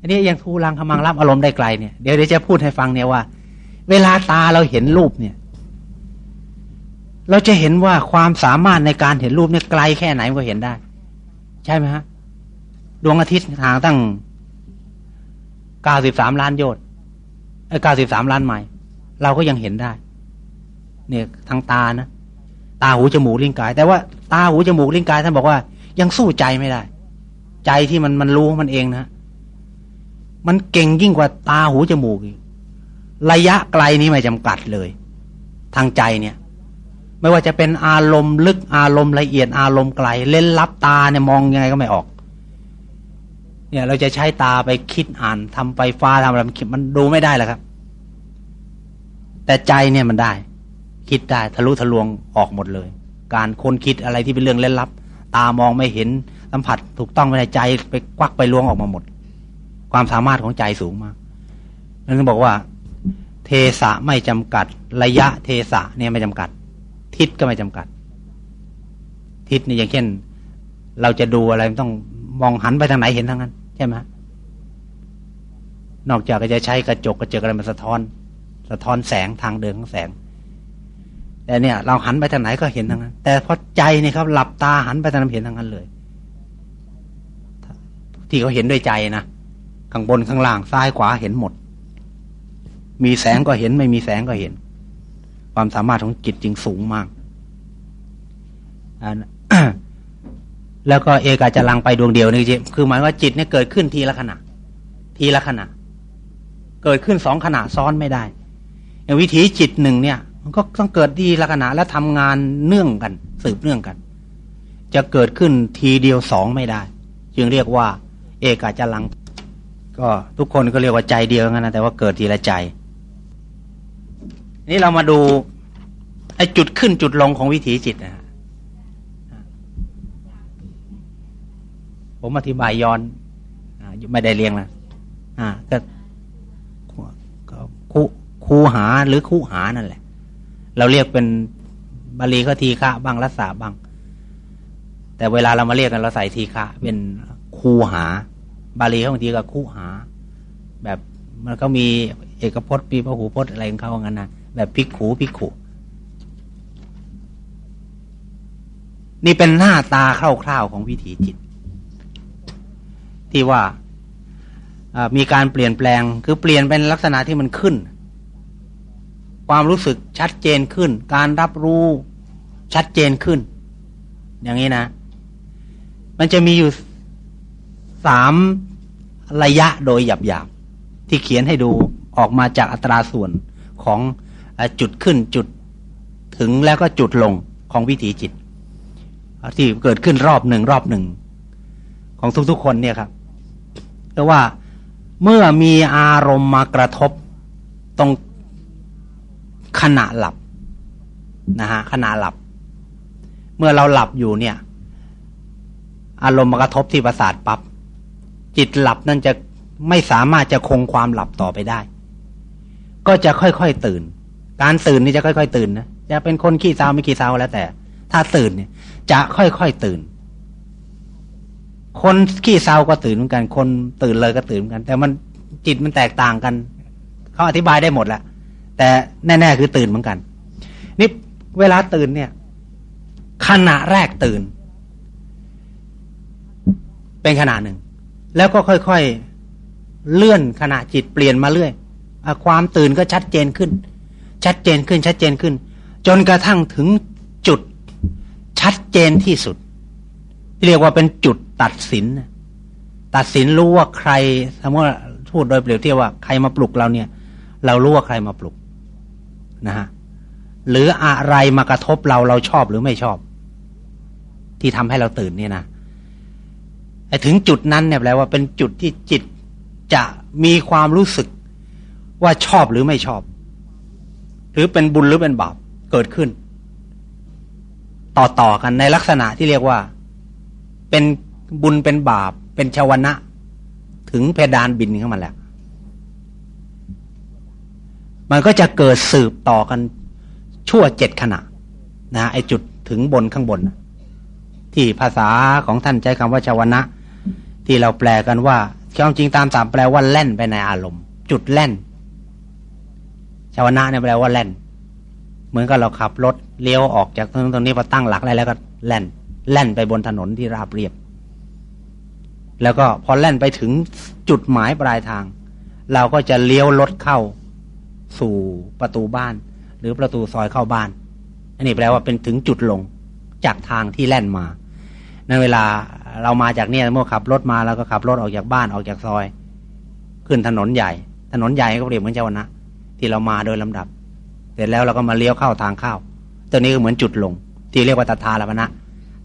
อันนี้ยังทูรังขมังรับอารมณ์ได้ไกลเนี่ยเดี๋ยวเดี๋ยวจะพูดให้ฟังเนี่ยว่า เวลาตาเราเห็นรูปเนี่ย เราจะเห็นว่าความสามารถในการเห็นรูปเนี่ยไกลแค่ไหนก็เห็นได้ ใช่ไหมฮะดวงอาทิตย์ทางตั้งเก้าสิบสามล้านโยชน์ไอ้เก้าสิบสามล้านไมล์เราก็ยังเห็นได้ เนี่ยทางตานะตาหูจมูกลิ้นกาย แต่ว่าตาหูจมูกลิ้นกายท่านบอกว่า ยังสู้ใจไม่ได้ ใจที่มันมันรู้มันเองนะ มันเก่งยิ่งกว่าตาหูจมูกระยะไกลนี้ไม่จำกัดเลย ทางใจเนี่ย ไม่ว่าจะเป็นอารมณ์ลึกอารมณ์ละเอียดอารมณ์ไกล เล่นลับตาเนี่ยมองยังไงก็ไม่ออก เนี่ย เราจะใช้ตาไปคิดอ่านทำไปฟ้าทำอะไรมันดูไม่ได้หรอกครับ แต่ใจเนี่ยมันได้ คิดได้ทะลุทะลวงออกหมดเลย การค้นคิดอะไรที่เป็นเรื่องเล่นลับ ตามองไม่เห็นสัมผัสถูกต้องไม่ได้ใจไปควักไปล้วงออกมาหมด ความสามารถของใจสูงมากนั่นบอกว่า เทสะไม่จำกัด ระยะเทสะเนี่ยไม่จำกัด ทิศก็ไม่จำกัด ทิศนี่อย่างเช่น เราจะดูอะไรต้องมองหันไปทางไหนเห็นทางนั้น ใช่ไหมนอกจากจะใช้กระจกกระจกอะไรมาสะท้อน สะท้อนแสงทางเดินของแสงแต่เนี่ย เราหันไปทางไหนก็เห็นทางนั้น แต่พอใจเนี่ยครับ หลับตาหันไปทางนั้นเห็นทางนั้นเลย ที่เขาเห็นด้วยใจนะ ข้างบนข้างล่างซ้ายขวาเห็นหมด มีแสงก็เห็นไม่มีแสงก็เห็น ความสามารถของจิตจริงสูงมากแล้วก็เอกาจะลังไปดวงเดียวนี่จคือหมายว่าจิตเนี่ยเกิดขึ้นทีละขณะ ทีละขณะ เกิดขึ้นสองขณะซ้อนไม่ได้อย่างวิถีจิตหนึ่งเนี่ย มันก็ต้องเกิดทีละขณะและทำงานเนื่องกัน สืบเนื่องกัน จะเกิดขึ้นทีเดียวสองไม่ได้ จึงเรียกว่า เอกาจะลัง ก็ทุกคนก็เรียกว่าใจเดียวกันนะแต่ว่าเกิดทีละใจ นี่เรามาดูไอ้จุดขึ้นจุดลงของวิถีจิตนะผมอธิบายย้อนไม่ได้เรียงนะอ่าก็คูคูหาหรือคู่หานั่นแหละ เราเรียกเป็นบาลีก็ทีฆะบ้างรัศาบ้าง แต่เวลาเรามาเรียกกันเราใส่ทีฆะเป็นคูหา บาลีเขาบางทีก็คู่หา แบบมันก็มีเอกพจน์ปีพหูพจน์อะไรของเขางั้นนะแบบพิกขูพิกขูนี่เป็นหน้าตาคร่าวๆของวิถีจิต ที่ว่ามีการเปลี่ยนแปลงคือเปลี่ยนเป็นลักษณะที่มันขึ้น ความรู้สึกชัดเจนขึ้น การรับรู้ชัดเจนขึ้น อย่างนี้นะ มันจะมีอยู่ สามระยะโดยหยาบๆ ที่เขียนให้ดูออกมาจากอัตราส่วนของจุดขึ้นจุดถึงแล้วก็จุดลงของวิถีจิต ที่เกิดขึ้นรอบหนึ่งรอบหนึ่ง ของทุกๆคนเนี่ยครับแต่ว่าเมื่อมีอารมณ์มากระทบตรงขณะหลับนะฮะขณะหลับ เมื่อเราหลับอยู่เนี่ย อารมณ์มากระทบที่ประสาทปับ๊บ จิตหลับนั่นจะไม่สามารถจะคงความหลับต่อไปได้ ก็จะค่อยๆตื่น การตื่นนี่จะค่อย ๆ ตื่นนะจะเป็นคนขี้เศร้าไม่ขี้เศร้าแล้วแต่ ถ้าตื่นเนี่ย จะค่อยๆตื่น คนขี้เศร้าก็ตื่นเหมือนกัน คนตื่นเลยก็ตื่นเหมือนกัน แต่มันจิตมันแตกต่างกันเขาอธิบายได้หมดแหละแต่แน่ ๆ คือตื่นเหมือนกัน นี่เวลาตื่นเนี่ย ขณะแรกตื่น เป็นขณะหนึ่ง แล้วก็ค่อยๆเลื่อนขณะจิตเปลี่ยนมาเรื่อยอความตื่นก็ชัดเจนขึ้น ชัดเจนขึ้นชัดเจนขึ้น จนกระทั่งถึงจุดชัดเจนที่สุด เรียกว่าเป็นจุดตัดสิน ตัดสินรู้ว่าใครสมมติพูดโดยเปรียบเทียบว่าใครมาปลุกเราเนี่ย เรารู้ว่าใครมาปลุกนะฮะหรืออะไรมากระทบเราเราชอบหรือไม่ชอบ ที่ทำให้เราตื่นเนี่ยนะ ถึงจุดนั้นเนี่ยแปลว่าเป็นจุดที่จิตจะมีความรู้สึกว่าชอบหรือไม่ชอบ หรือเป็นบุญหรือเป็นบาปเกิดขึ้น ต่อต่อกันในลักษณะที่เรียกว่า เป็นบุญเป็นบาป เป็นชาวนะ ถึงเพดานบินเข้ามาแล้ว มันก็จะเกิดสืบต่อกันชั่วเจ็ดขณะนะไอจุดถึงบนข้างบน ที่ภาษาของท่านใช้คำว่าชาวนะ ที่เราแปลกันว่าความจริงตามสามแปลว่าแล่นไปในอารมณ์ จุดแล่น ชาวนะเนี่ยแปลว่าแล่น เหมือนกับเราขับรถเลี้ยวออกจากตรงตรงนี้พอตั้งหลักได้แล้วก็แล่น แล่นไปบนถนนที่ราบเรียบ แล้วก็พอแล่นไปถึงจุดหมายปลายทาง เราก็จะเลี้ยวรถเข้าสู่ประตูบ้าน หรือประตูซอยเข้าบ้าน อันนี้แปลว่าเป็นถึงจุดลงจากทางที่แล่นมา ในเวลา เรามาจากเนี่ยเมื่อขับรถมาแล้วก็ขับรถออกจากบ้านออกจากซอย ขึ้นถนนใหญ่ ถนนใหญ่ก็เปรียบเหมือนเจ้านะที่เรามาโดยลำดับ เสร็จแล้วเราก็มาเลี้ยวเข้าทางเข้าตัวนี้ก็เหมือนจุดลง ที่เรียกว่าตถาลพนะ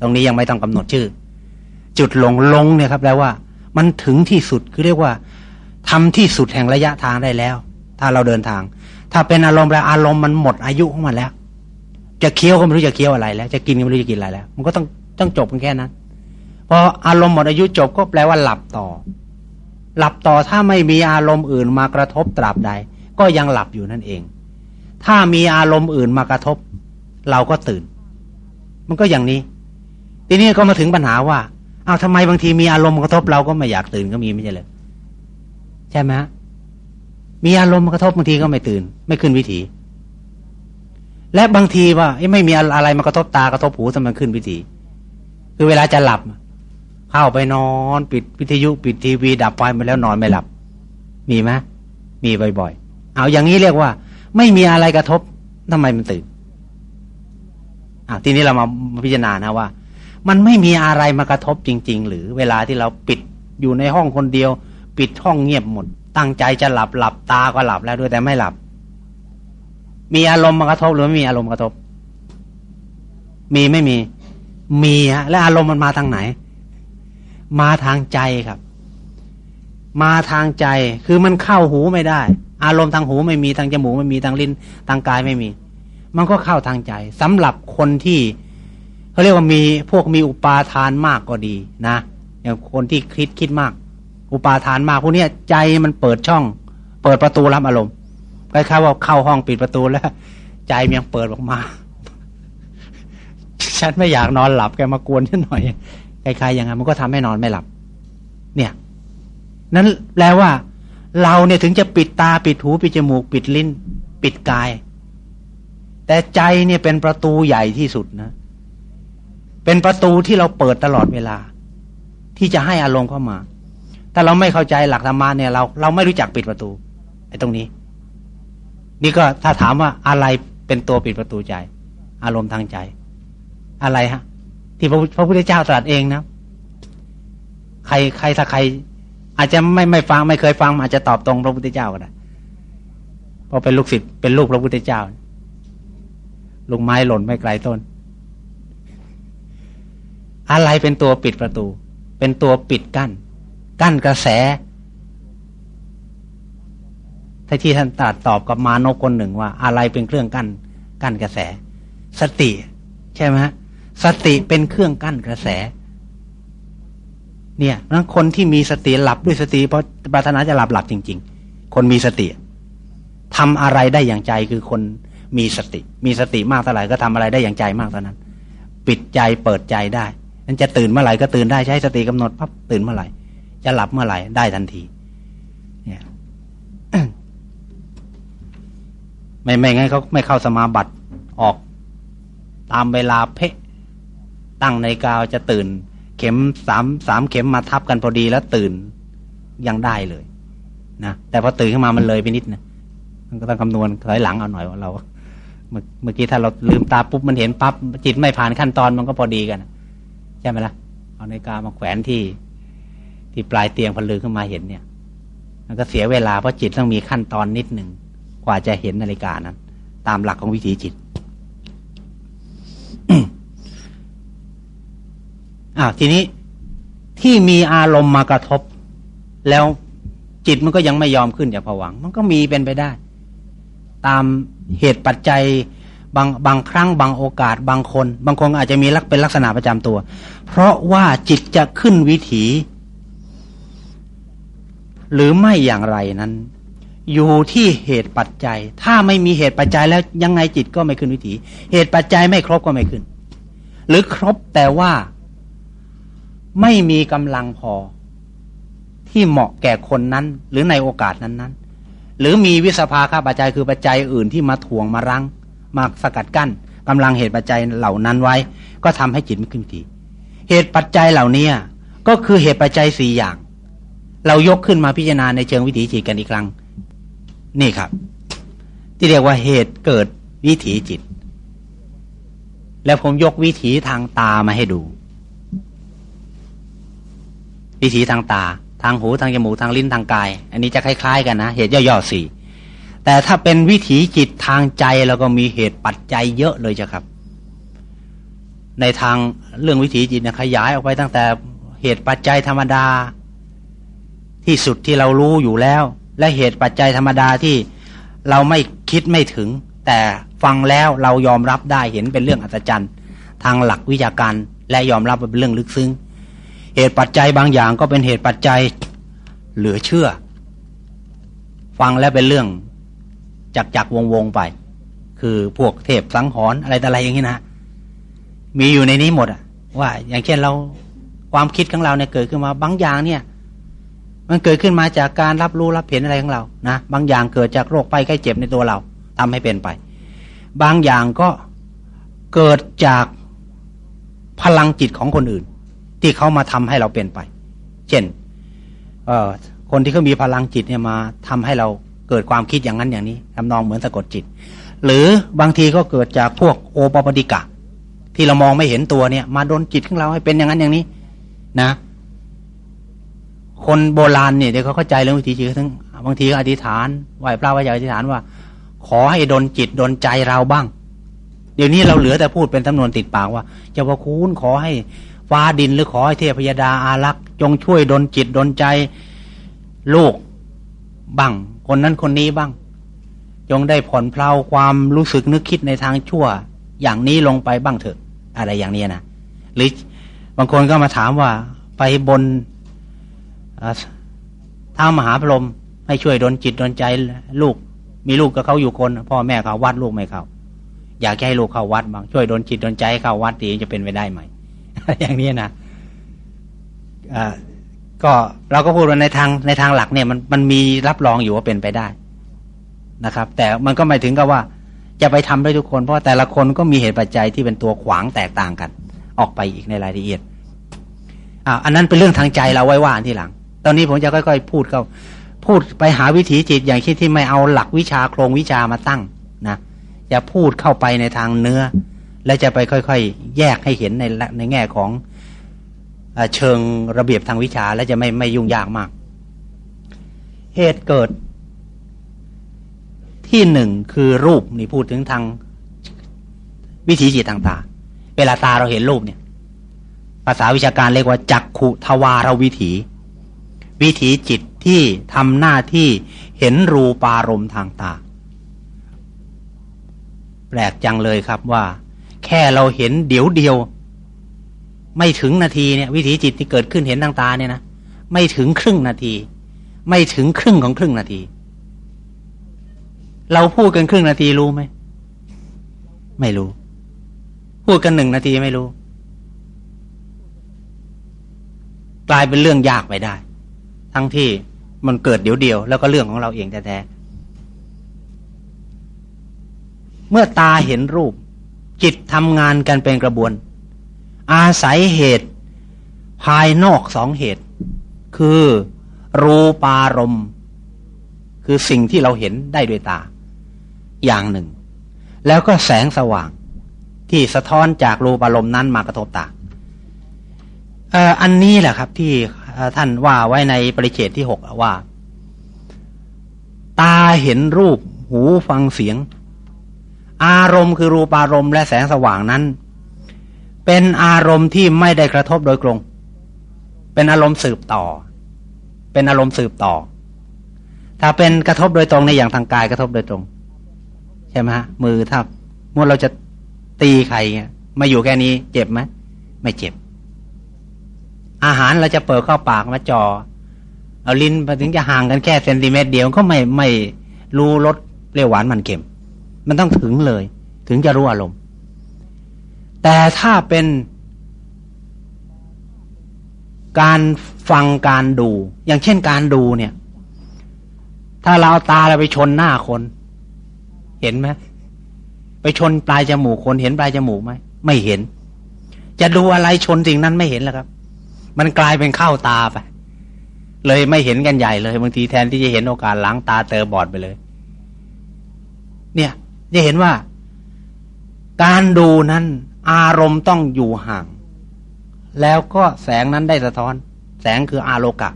ตรงนี้ยังไม่ต้องกำหนดชื่อ จุดลงลงเนี่ยครับแปลว่า มันถึงที่สุดคือเรียกว่าทำที่สุดแห่งระยะทางได้แล้ว ถ้าเราเดินทาง ถ้าเป็นอารมณ์แล้วอารมณ์มันหมดอายุของมันแล้ว จะเคี้ยวก็ไม่รู้จะเคี้ยวอะไรแล้ว จะกินก็ไม่รู้จะกินอะไรแล้ว มันก็ต้องต้องจบกันแค่นั้น พออารมณ์หมดอายุจบก็แปลว่าหลับต่อ หลับต่อถ้าไม่มีอารมณ์อื่นมากระทบตราบใด ก็ยังหลับอยู่นั่นเอง ถ้ามีอารมณ์อื่นมากระทบ เราก็ตื่น มันก็อย่างนี้ ทีนี้ก็มาถึงปัญหาว่าอ้าวทำไมบางทีมีอารมณ์มากระทบเราก็ไม่อยากตื่นก็มีไม่ใช่เลยใช่ไหมมีอารมณ์มากระทบบางทีก็ไม่ตื่น ไม่ขึ้นวิถี และบางทีว่าไม่มีอะไรมากระทบตากระทบหูทำไมขึ้นวิถี คือเวลาจะหลับ เข้าไปนอน ปิดวิทยุปิดทีวี ดับไฟไปแล้วนอนไม่หลับ มีไหมมีบ่อยๆ เอาอย่างนี้เรียกว่า ไม่มีอะไรกระทบทำไมมันตื่นอ่าทีนี้เรามาพิจารณานะว่า มันไม่มีอะไรมากระทบจริง ๆ หรือเวลาที่เราปิดอยู่ในห้องคนเดียว ปิดห้องเงียบหมด ตั้งใจจะหลับหลับตาก็หลับแล้วด้วยแต่ไม่หลับ มีอารมณ์มากระทบหรือไม่มีอารมณ์กระทบ มีไม่มี มีฮะและอารมณ์มันมาทางไหน มาทางใจครับ มาทางใจคือมันเข้าหูไม่ได้ อารมณ์ทางหูไม่มีทางจมูกไม่มีทางลิ้นทางกายไม่มี มันก็เข้าทางใจสำหรับคนที่เขาเรียกว่ามีพวกมีอุปาทานมากก็ดีนะอย่างคนที่คิดคิดมาก อุปาทานมากพวกนี้ใจมันเปิดช่อง เปิดประตูรับอารมณ์คล้ายๆว่าเข้าห้องปิดประตูแล้ว ใจมันยังเปิดออกมา ฉันไม่อยากนอนหลับแกมากวนฉันหน่อย คล้ายๆอย่างนั้นมันก็ทำให้นอนไม่หลับ เนี่ย นั้นแปลว่า เราเนี่ยถึงจะปิดตาปิดหูปิดจมูก ปิดลิ้น ปิดกาย แต่ใจเนี่ยเป็นประตูใหญ่ที่สุดนะ เป็นประตูที่เราเปิดตลอดเวลา ที่จะให้อารมณ์เข้ามาถ้าเราไม่เข้าใจหลักธรรมะเนี่ยเราเราไม่รู้จักปิดประตูไอ้ตรงนี้ นี่ก็ถ้าถามว่าอะไรเป็นตัวปิดประตูใจ อารมณ์ทางใจ อะไรฮะ ที่พระพุทธเจ้าตรัสเองนะ ใครใครถ้าใคร อาจจะไม่ไม่ฟังไม่เคยฟัง อาจจะตอบตรงพระพุทธเจ้าก็ได้เพราะเป็นลูกศิษย์เป็นลูกพระพุทธเจ้าลูกไม้หล่นไม่ไกลต้น อะไรเป็นตัวปิดประตู เป็นตัวปิดกั้น กั้นกระแสถ้าที่ท่านตรัสตอบกับมานกคนหนึ่งว่า อะไรเป็นเครื่องกั้นกั้นกระแส สติ ใช่ไหม สติเป็นเครื่องกั้นกระแส เนี่ยนั้นคนที่มีสติหลับด้วยสติเพราะปรารถนาจะหลับหลับจริง ๆ คนมีสติทำอะไรได้อย่างใจคือคนมีสติ มีสติมากเท่าไหร่ก็ทำอะไรได้อย่างใจมากเท่านั้น ปิดใจเปิดใจได้นั้นจะตื่นเมื่อไหร่ก็ตื่นได้ใช้สติกำหนดปั๊บตื่นเมื่อไหร่จะหลับเมื่อไหร่ได้ทันที เนี่ยไม่ไม่งั้นเขาไม่เข้าสมาบัติออกตามเวลาเพะ ตั้งในกาวจะตื่น เข็มสามสามเข็มมาทับกันพอดีแล้วตื่นยังได้เลยนะแต่พอตื่นขึ้นมามันเลยไปนิดนะมันก็ต้องคำนวณถอยหลังเอาหน่อยว่าเราเมื่อกี้ถ้าเราลืมตาปุ๊บมันเห็นปั๊บจิตไม่ผ่านขั้นตอนมันก็พอดีกันใช่ไหมละ่ะเอาในกามาแขวนที่ ที่ปลายเตียงพลือขึ้นมาเห็นเนี่ย มันก็เสียเวลาเพราะจิตต้องมีขั้นตอนนิดหนึ่งกว่าจะเห็นนาฬิกานั้น ตามหลักของวิถีจิต อ้าทีนี้ที่มีอารมณ์มากระทบ แล้วจิตมันก็ยังไม่ยอมขึ้นจากผวัง มันก็มีเป็นไปได้ ตามเหตุปัจจัยบางบางครั้งบางโอกาสบางคน บางคนอาจจะมีลักเป็นลักษณะประจำตัว เพราะว่าจิตจะขึ้นวิถี หรือไม่อย่างไรนั้น อยู่ที่เหตุปัจจัย ถ้าไม่มีเหตุปัจจัยแล้วยังไงจิตก็ไม่ขึ้นวิถี เหตุปัจจัยไม่ครบก็ไม่ขึ้น หรือครบแต่ว่า ไม่มีกำลังพอ ที่เหมาะแก่คนนั้น หรือในโอกาสนั้นๆ หรือมีวิสภาค่าปัจจัยคือปัจจัยอื่นที่มาถ่วงมารังมาสกัดกั้นกำลังเหตุปัจจัยเหล่านั้นไว้ ก็ทำให้จิตไม่ขึ้นทีเหตุปัจจัยเหล่านี้ก็คือเหตุปัจจัยสี่อย่าง เรายกขึ้นมาพิจารณาในเชิงวิถีจิตกันอีกครั้ง นี่ครับ ที่เรียกว่าเหตุเกิดวิถีจิต แล้วผมยกวิถีทางตามาให้ดู วิถีทางตา ทางหูทางจมูกทางลิ้นทางกาย อันนี้จะคล้าย ๆ กันนะ เหตุย่อๆสี่แต่ถ้าเป็นวิถีจิตทางใจเราก็มีเหตุปัจจัยเยอะเลยจ้ะครับ ในทางเรื่องวิถีจิตนี่ยขยายออกไปตั้งแต่เหตุปัจจัยธรรมดา ที่สุดที่เรารู้อยู่แล้ว และเหตุปัจจัยธรรมดาที่เราไม่คิดไม่ถึง แต่ฟังแล้วเรายอมรับได้เห็นเป็นเรื่องอัศจรรย์ ทางหลักวิชาการและยอมรับเป็นเรื่องลึกซึ้ง เหตุปัจจัยบางอย่างก็เป็นเหตุปัจจัยเหลือเชื่อ ฟังแล้วเป็นเรื่องจักจักวงวงไป คือพวกเทพสังหรณ์อะไรต่อะไรอย่างนี้นะมีอยู่ในนี้หมดอะว่า อย่างเช่นเราความคิดของเราเนี่ยเกิดขึ้นมาบางอย่างเนี่ย มันเกิดขึ้นมาจากการรับรู้รับเห็นอะไรของเรานะบางอย่างเกิดจากโรคไปไข้เจ็บในตัวเราทำให้เป็นไป บางอย่างก็เกิดจากพลังจิตของคนอื่น ที่เขามาทำให้เราเป็นไป เช่น เอ่อคนที่เขามีพลังจิตเนี่ยมาทำให้เราเกิดความคิดอย่างนั้นอย่างนี้ทำนองเหมือนสะกดจิต หรือบางทีก็เกิดจากพวกโอปปดิกะ ที่เรามองไม่เห็นตัวเนี่ย มาโดนจิตของเราให้เป็นอย่างนั้นอย่างนี้ นะ คนโบราณเนี่ยเดี๋ยวเขาเข้าใจเรื่องวิธีจิตทั้งบางทีอธิษฐานไหว้พระไหว้ใหญ่อธิษฐานว่า ขอให้ดนจิตดนใจเราบ้าง เดี๋ยวนี้เราเหลือแต่พูดเป็นจำนวนติดปากว่าเจ้าพระคุณขอให้ ฟ้าดินหรือขอให้เทพยดาอารักษ์จงช่วยดนจิตดนใจลูกบ้าง คนนั้นคนนี้บ้าง จงได้ผ่อนเพลาความรู้สึกนึกคิดในทางชั่ว อย่างนี้ลงไปบ้างเถอะ อะไรอย่างนี้นะหรือบางคนก็มาถามว่าไปบนท้ามหาพรหมให้ช่วยดนจิตดนใจลูก มีลูกกับเขาอยู่คน พ่อแม่เขาวัดลูกไม่เขาอยากให้ลูกเข้าวัดบ้างช่วยดนจิตดนใจให้เข้าวัดตีจะเป็นไปได้ไหม อย่างนี้นะอ่าก็เราก็พูดว่าในทางในทางหลักเนี่ยมันมันมีรับรองอยู่ว่าเป็นไปได้นะครับ แต่มันก็ไม่ถึงกับว่า จะไปทำได้ทุกคนเพราะแต่ละคนก็มีเหตุปัจจัยที่เป็นตัวขวางแตกต่างกัน ออกไปอีกในรายละเอียดอ่าอันนั้นเป็นเรื่องทางใจเราไว้ว่าที่หลัง ตอนนี้ผมจะค่อยๆ พูดเข้าพูดไปหาวิถีจิตอย่างที่ที่ไม่เอาหลักวิชาโครงวิชามาตั้งนะจะพูดเข้าไปในทางเนื้อ และจะไปค่อยๆ แยกให้เห็นในในแง่ของเชิงระเบียบทางวิชาและจะไม่ไม่ยุ่งยากมาก เหตุเกิด ที่หนึ่งคือรูปนี่พูดถึงทางวิถีจิตต่างๆเวลาตาเราเห็นรูปเนี่ย ภาษาวิชาการเรียกว่าจักขุทวารวิถี วิถีจิตที่ทำหน้าที่เห็นรูปารมณ์ทางตา แปลกจังเลยครับว่า แค่เราเห็นเดี๋ยวเดียว ไม่ถึงนาทีเนี่ย วิถีจิตที่เกิดขึ้นเห็นทางตาเนี่ยนะไม่ถึงครึ่งนาที ไม่ถึงครึ่งของครึ่งนาที เราพูดกันครึ่งนาทีรู้ไหมไม่รู้ พูดกันหนึ่งนาทีไม่รู้ กลายเป็นเรื่องยากไปได้ ทั้งที่มันเกิดเดี๋ยวเดียว แล้วก็เรื่องของเราเองแท้ๆเมื่อตาเห็นรูป จิตทำงานกันเป็นกระบวน อาศัยเหตุ ภายนอกสองเหตุ คือรูปารมณ์คือสิ่งที่เราเห็นได้ด้วยตา อย่างหนึ่ง แล้วก็แสงสว่างที่สะท้อนจากรูปารมณ์นั้นมากระทบตาอันนี้แหละครับที่ท่านว่าไว้ในปริเฉดที่หกว่า ตาเห็นรูปหูฟังเสียง อารมณ์คือรูปารมณ์และแสงสว่างนั้น เป็นอารมณ์ที่ไม่ได้กระทบโดยตรง เป็นอารมณ์สืบต่อ เป็นอารมณ์สืบต่อ ถ้าเป็นกระทบโดยตรงในอย่างทางกายกระทบโดยตรง ใช่ไหมฮะมือถ้าเมื่อเราจะตีใครมาอยู่แค่นี้ เจ็บไหมไม่เจ็บ อาหารเราจะเปิดเข้าปากมาจอ่อเอาลิ้นถึงจะห่างกันแค่เซนติเมตรเดียวก็ไม่ไม่รู้รสเปรี้ยวหวานมันเค็ม มันต้องถึงเลย ถึงจะรู้อารมณ์ แต่ถ้าเป็นการฟังการดู อย่างเช่นการดูเนี่ย ถ้าเราเอาตาเราไปชนหน้าคน เห็นไหมไปชนปลายจมูกคนเห็นปลายจมูกไหมไม่เห็น จะดูอะไรชนสิ่งนั้นไม่เห็นแล้วครับ มันกลายเป็นเข้าตาไปเลยไม่เห็นกันใหญ่เลยบางทีแทนที่จะเห็นโอกาสล้างตาเตอบอดไปเลย เนี่ย จะเห็นว่า การดูนั้น อารมณ์ต้องอยู่ห่าง แล้วก็แสงนั้นได้สะท้อน แสงคืออาโลกะ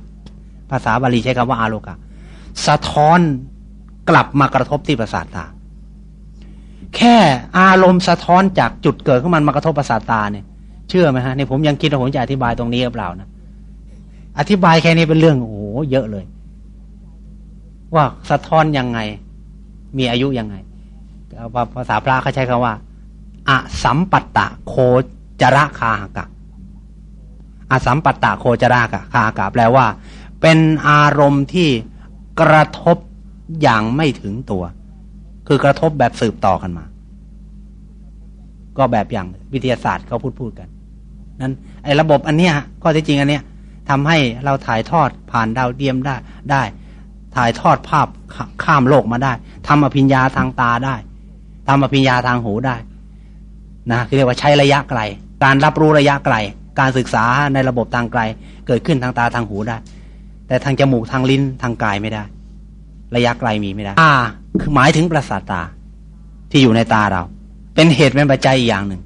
ภาษาบาลีใช้คำว่าอาโลกะ สะท้อนกลับมากระทบที่ประสาทตา แค่อารมณ์สะท้อนจากจุดเกิดของมันมากระทบประสาทตาเนี่ย เชื่อไหมฮะนี่ผมยังคิดว่าผมจะอธิบายตรงนี้หรือเปล่านะอธิบายแค่นี้เป็นเรื่องโอ้โหเยอะเลย ว่าสะท้อนยังไง มีอายุยังไง ภาษาพระเขาใช้คำว่าอสัมปัตตะโคจระคาหกะอสัมปัตตะโคจระคาหกะแปลว่า เป็นอารมณ์ที่กระทบอย่างไม่ถึงตัว คือกระทบแบบสืบต่อกันมา ก็แบบอย่างวิทยาศาสตร์เขาพูดพูดกัน นั้นไอ้ระบบอันเนี้ยก็ที่จริงอันเนี้ยทำให้เราถ่ายทอดผ่านดาวเทียมได้ได้ ถ่ายทอดภาพข้ามโลกมาได้ทำอภิญญาทางตาได้ ทำอภิญญาทางหูได้นะเรียกว่าใช้ระยะไกล การรับรู้ระยะไกล การศึกษาในระบบทางไกล เกิดขึ้นทางตาทางหูได้ แต่ทางจมูกทางลิ้นทางกายไม่ได้ ระยะไกลมีไม่ได้ตาคือหมายถึงประสาทตาที่อยู่ในตาเรา เป็นเหตุเป็นปัจจัยอีกอย่างหนึ่ง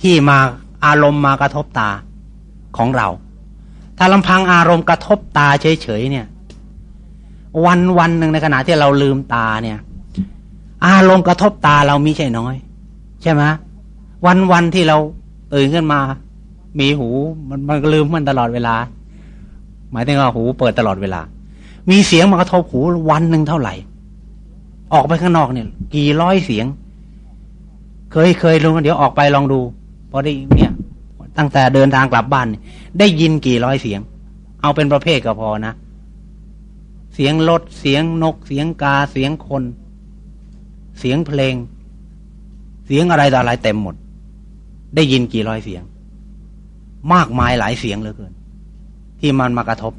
ที่มาอารมณ์มากระทบตาของเรา ถ้าลำพังอารมณ์กระทบตาเฉยๆเนี่ย วันวันหนึ่งในขณะที่เราลืมตาเนี่ย อารมณ์กระทบตาเรามีใช่น้อย ใช่ไหมวันวันที่เราตื่นขึ้นมา มีหูมันมันลืมมันตลอดเวลา หมายถึงว่าหูเปิดตลอดเวลา มีเสียงมากระทบหูวันหนึ่งเท่าไหร่ ออกไปข้างนอกเนี่ย กี่ร้อยเสียง เคยเคยลงเดี๋ยวออกไปลองดูพอได้เนี่ย ตั้งแต่เดินทางกลับบ้าน ได้ยินกี่ร้อยเสียง เอาเป็นประเภทก็พอนะเสียงรถเสียงนกเสียงกาเสียงคน เสียงเพลง เสียงอะไรต่ออะไรเต็มหมด ได้ยินกี่ร้อยเสียง มากมายหลายเสียงเหลือเกิน ที่มันมากระทบ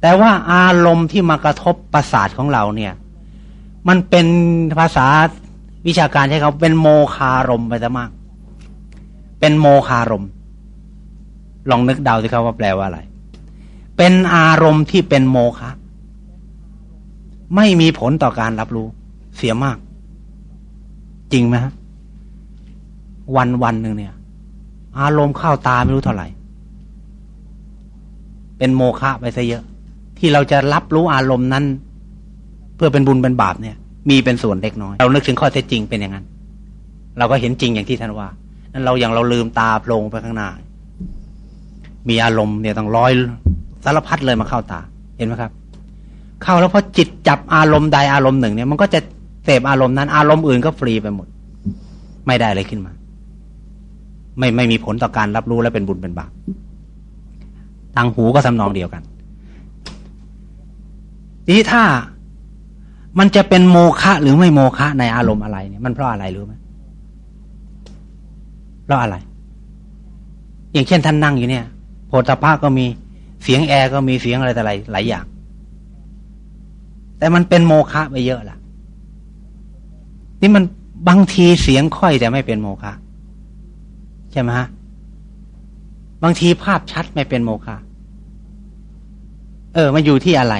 แต่ว่าอารมณ์ที่มากระทบประสาทของเราเนี่ย มันเป็นภาษาวิชาการใช้เขาเป็นโมคารมไปซะมาก เป็นโมคารม ลองนึกเดาสิครับว่าแปลว่าอะไร เป็นอารมณ์ที่เป็นโมฆะไม่มีผลต่อการรับรู้เสียมาก จริงไหมฮะวันวันหนึ่งเนี่ย อารมณ์เข้าตาไม่รู้เท่าไหร่ เป็นโมฆะไปซะเยอะ ที่เราจะรับรู้อารมณ์นั้น เพื่อเป็นบุญเป็นบาปเนี่ย มีเป็นส่วนเล็กน้อย เรานึกถึงข้อเท็จจริงเป็นอย่างนั้น เราก็เห็นจริงอย่างที่ท่านว่านั่นเราอย่างเราลืมตาโพลงไปข้างหน้า มีอารมณ์เนี่ยต้องร้อยสารพัดเลยมาเข้าตา เห็นไหมครับ เข้าแล้วพอจิตจับอารมณ์ใดอารมณ์หนึ่งเนี่ยมันก็จะ เสพอารมณ์นั้น อารมณ์อื่นก็ฟรีไปหมด ไม่ได้เลยขึ้นมา ไม่ไม่มีผลต่อการรับรู้และเป็นบุญเป็นบาปทางหูก็สำนองเดียวกันทีนี้ถ้ามันจะเป็นโมฆะหรือไม่โมฆะในอารมณ์อะไรเนี่ยมันเพราะอะไรรู้ไหมเพราะอะไร อย่างเช่นท่านนั่งอยู่เนี่ยโพธภาก็มีเสียงแอร์ก็มีเสียงอะไรแต่ไรหลายอย่าง แต่มันเป็นโมฆะไปเยอะล่ะ นี่มันบางทีเสียงค่อยแต่ไม่เป็นโมฆะใช่ไหมฮะบางทีภาพชัดไม่เป็นโมฆะเออมันอยู่ที่อะไร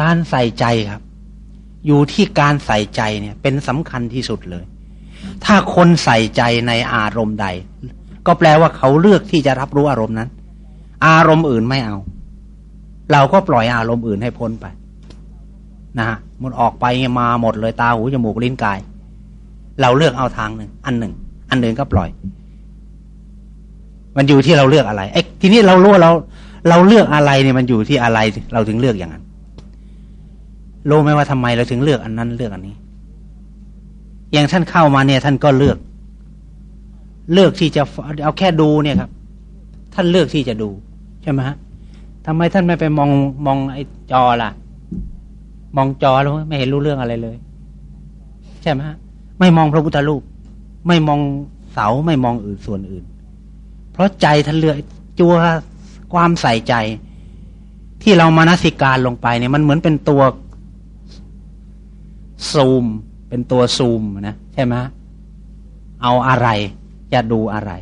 การใส่ใจครับ อยู่ที่การใส่ใจเนี่ย เป็นสำคัญที่สุดเลย ถ้าคนใส่ใจในอารมณ์ใด ก็แปลว่าเขาเลือกที่จะรับรู้อารมณ์นั้น อารมณ์อื่นไม่เอา เราก็ปล่อยอารมณ์อื่นให้พ้นไป นะฮะมันออกไปมาหมดเลยตาหูจมูกลิ้นกาย เราเลือกเอาทางหนึ่งอันหนึ่ง อันหนึ่งก็ปล่อย มันอยู่ที่เราเลือกอะไรไอ้ทีนี้เรารู้เรา เราเลือกอะไรเนี่ยมันอยู่ที่อะไร เราถึงเลือกอย่างนั้นรู้ไหมว่าทำไมเราถึงเลือกอันนั้นเลือกอันนี้ อย่างท่านเข้ามาเนี่ย ท่านก็เลือก เลือกที่จะเอาแค่ดูเนี่ยครับ ท่านเลือกที่จะดูใช่ไหมฮะทำไมท่านไม่ไปมองมองไอ้จอล่ะ มองจอแล้วไม่เห็นรู้เรื่องอะไรเลย ใช่ไหมฮะไม่มองพระพุทธรูป ไม่มองเสาไม่มองอื่นส่วนอื่น เพราะใจท่านเลือจัวความใส่ใจ ที่เรามานสิการลงไปเนี่ยมันเหมือนเป็นตัวซูม เป็นตัวซูมนะใช่ไหมเอาอะไรจะดูอะไร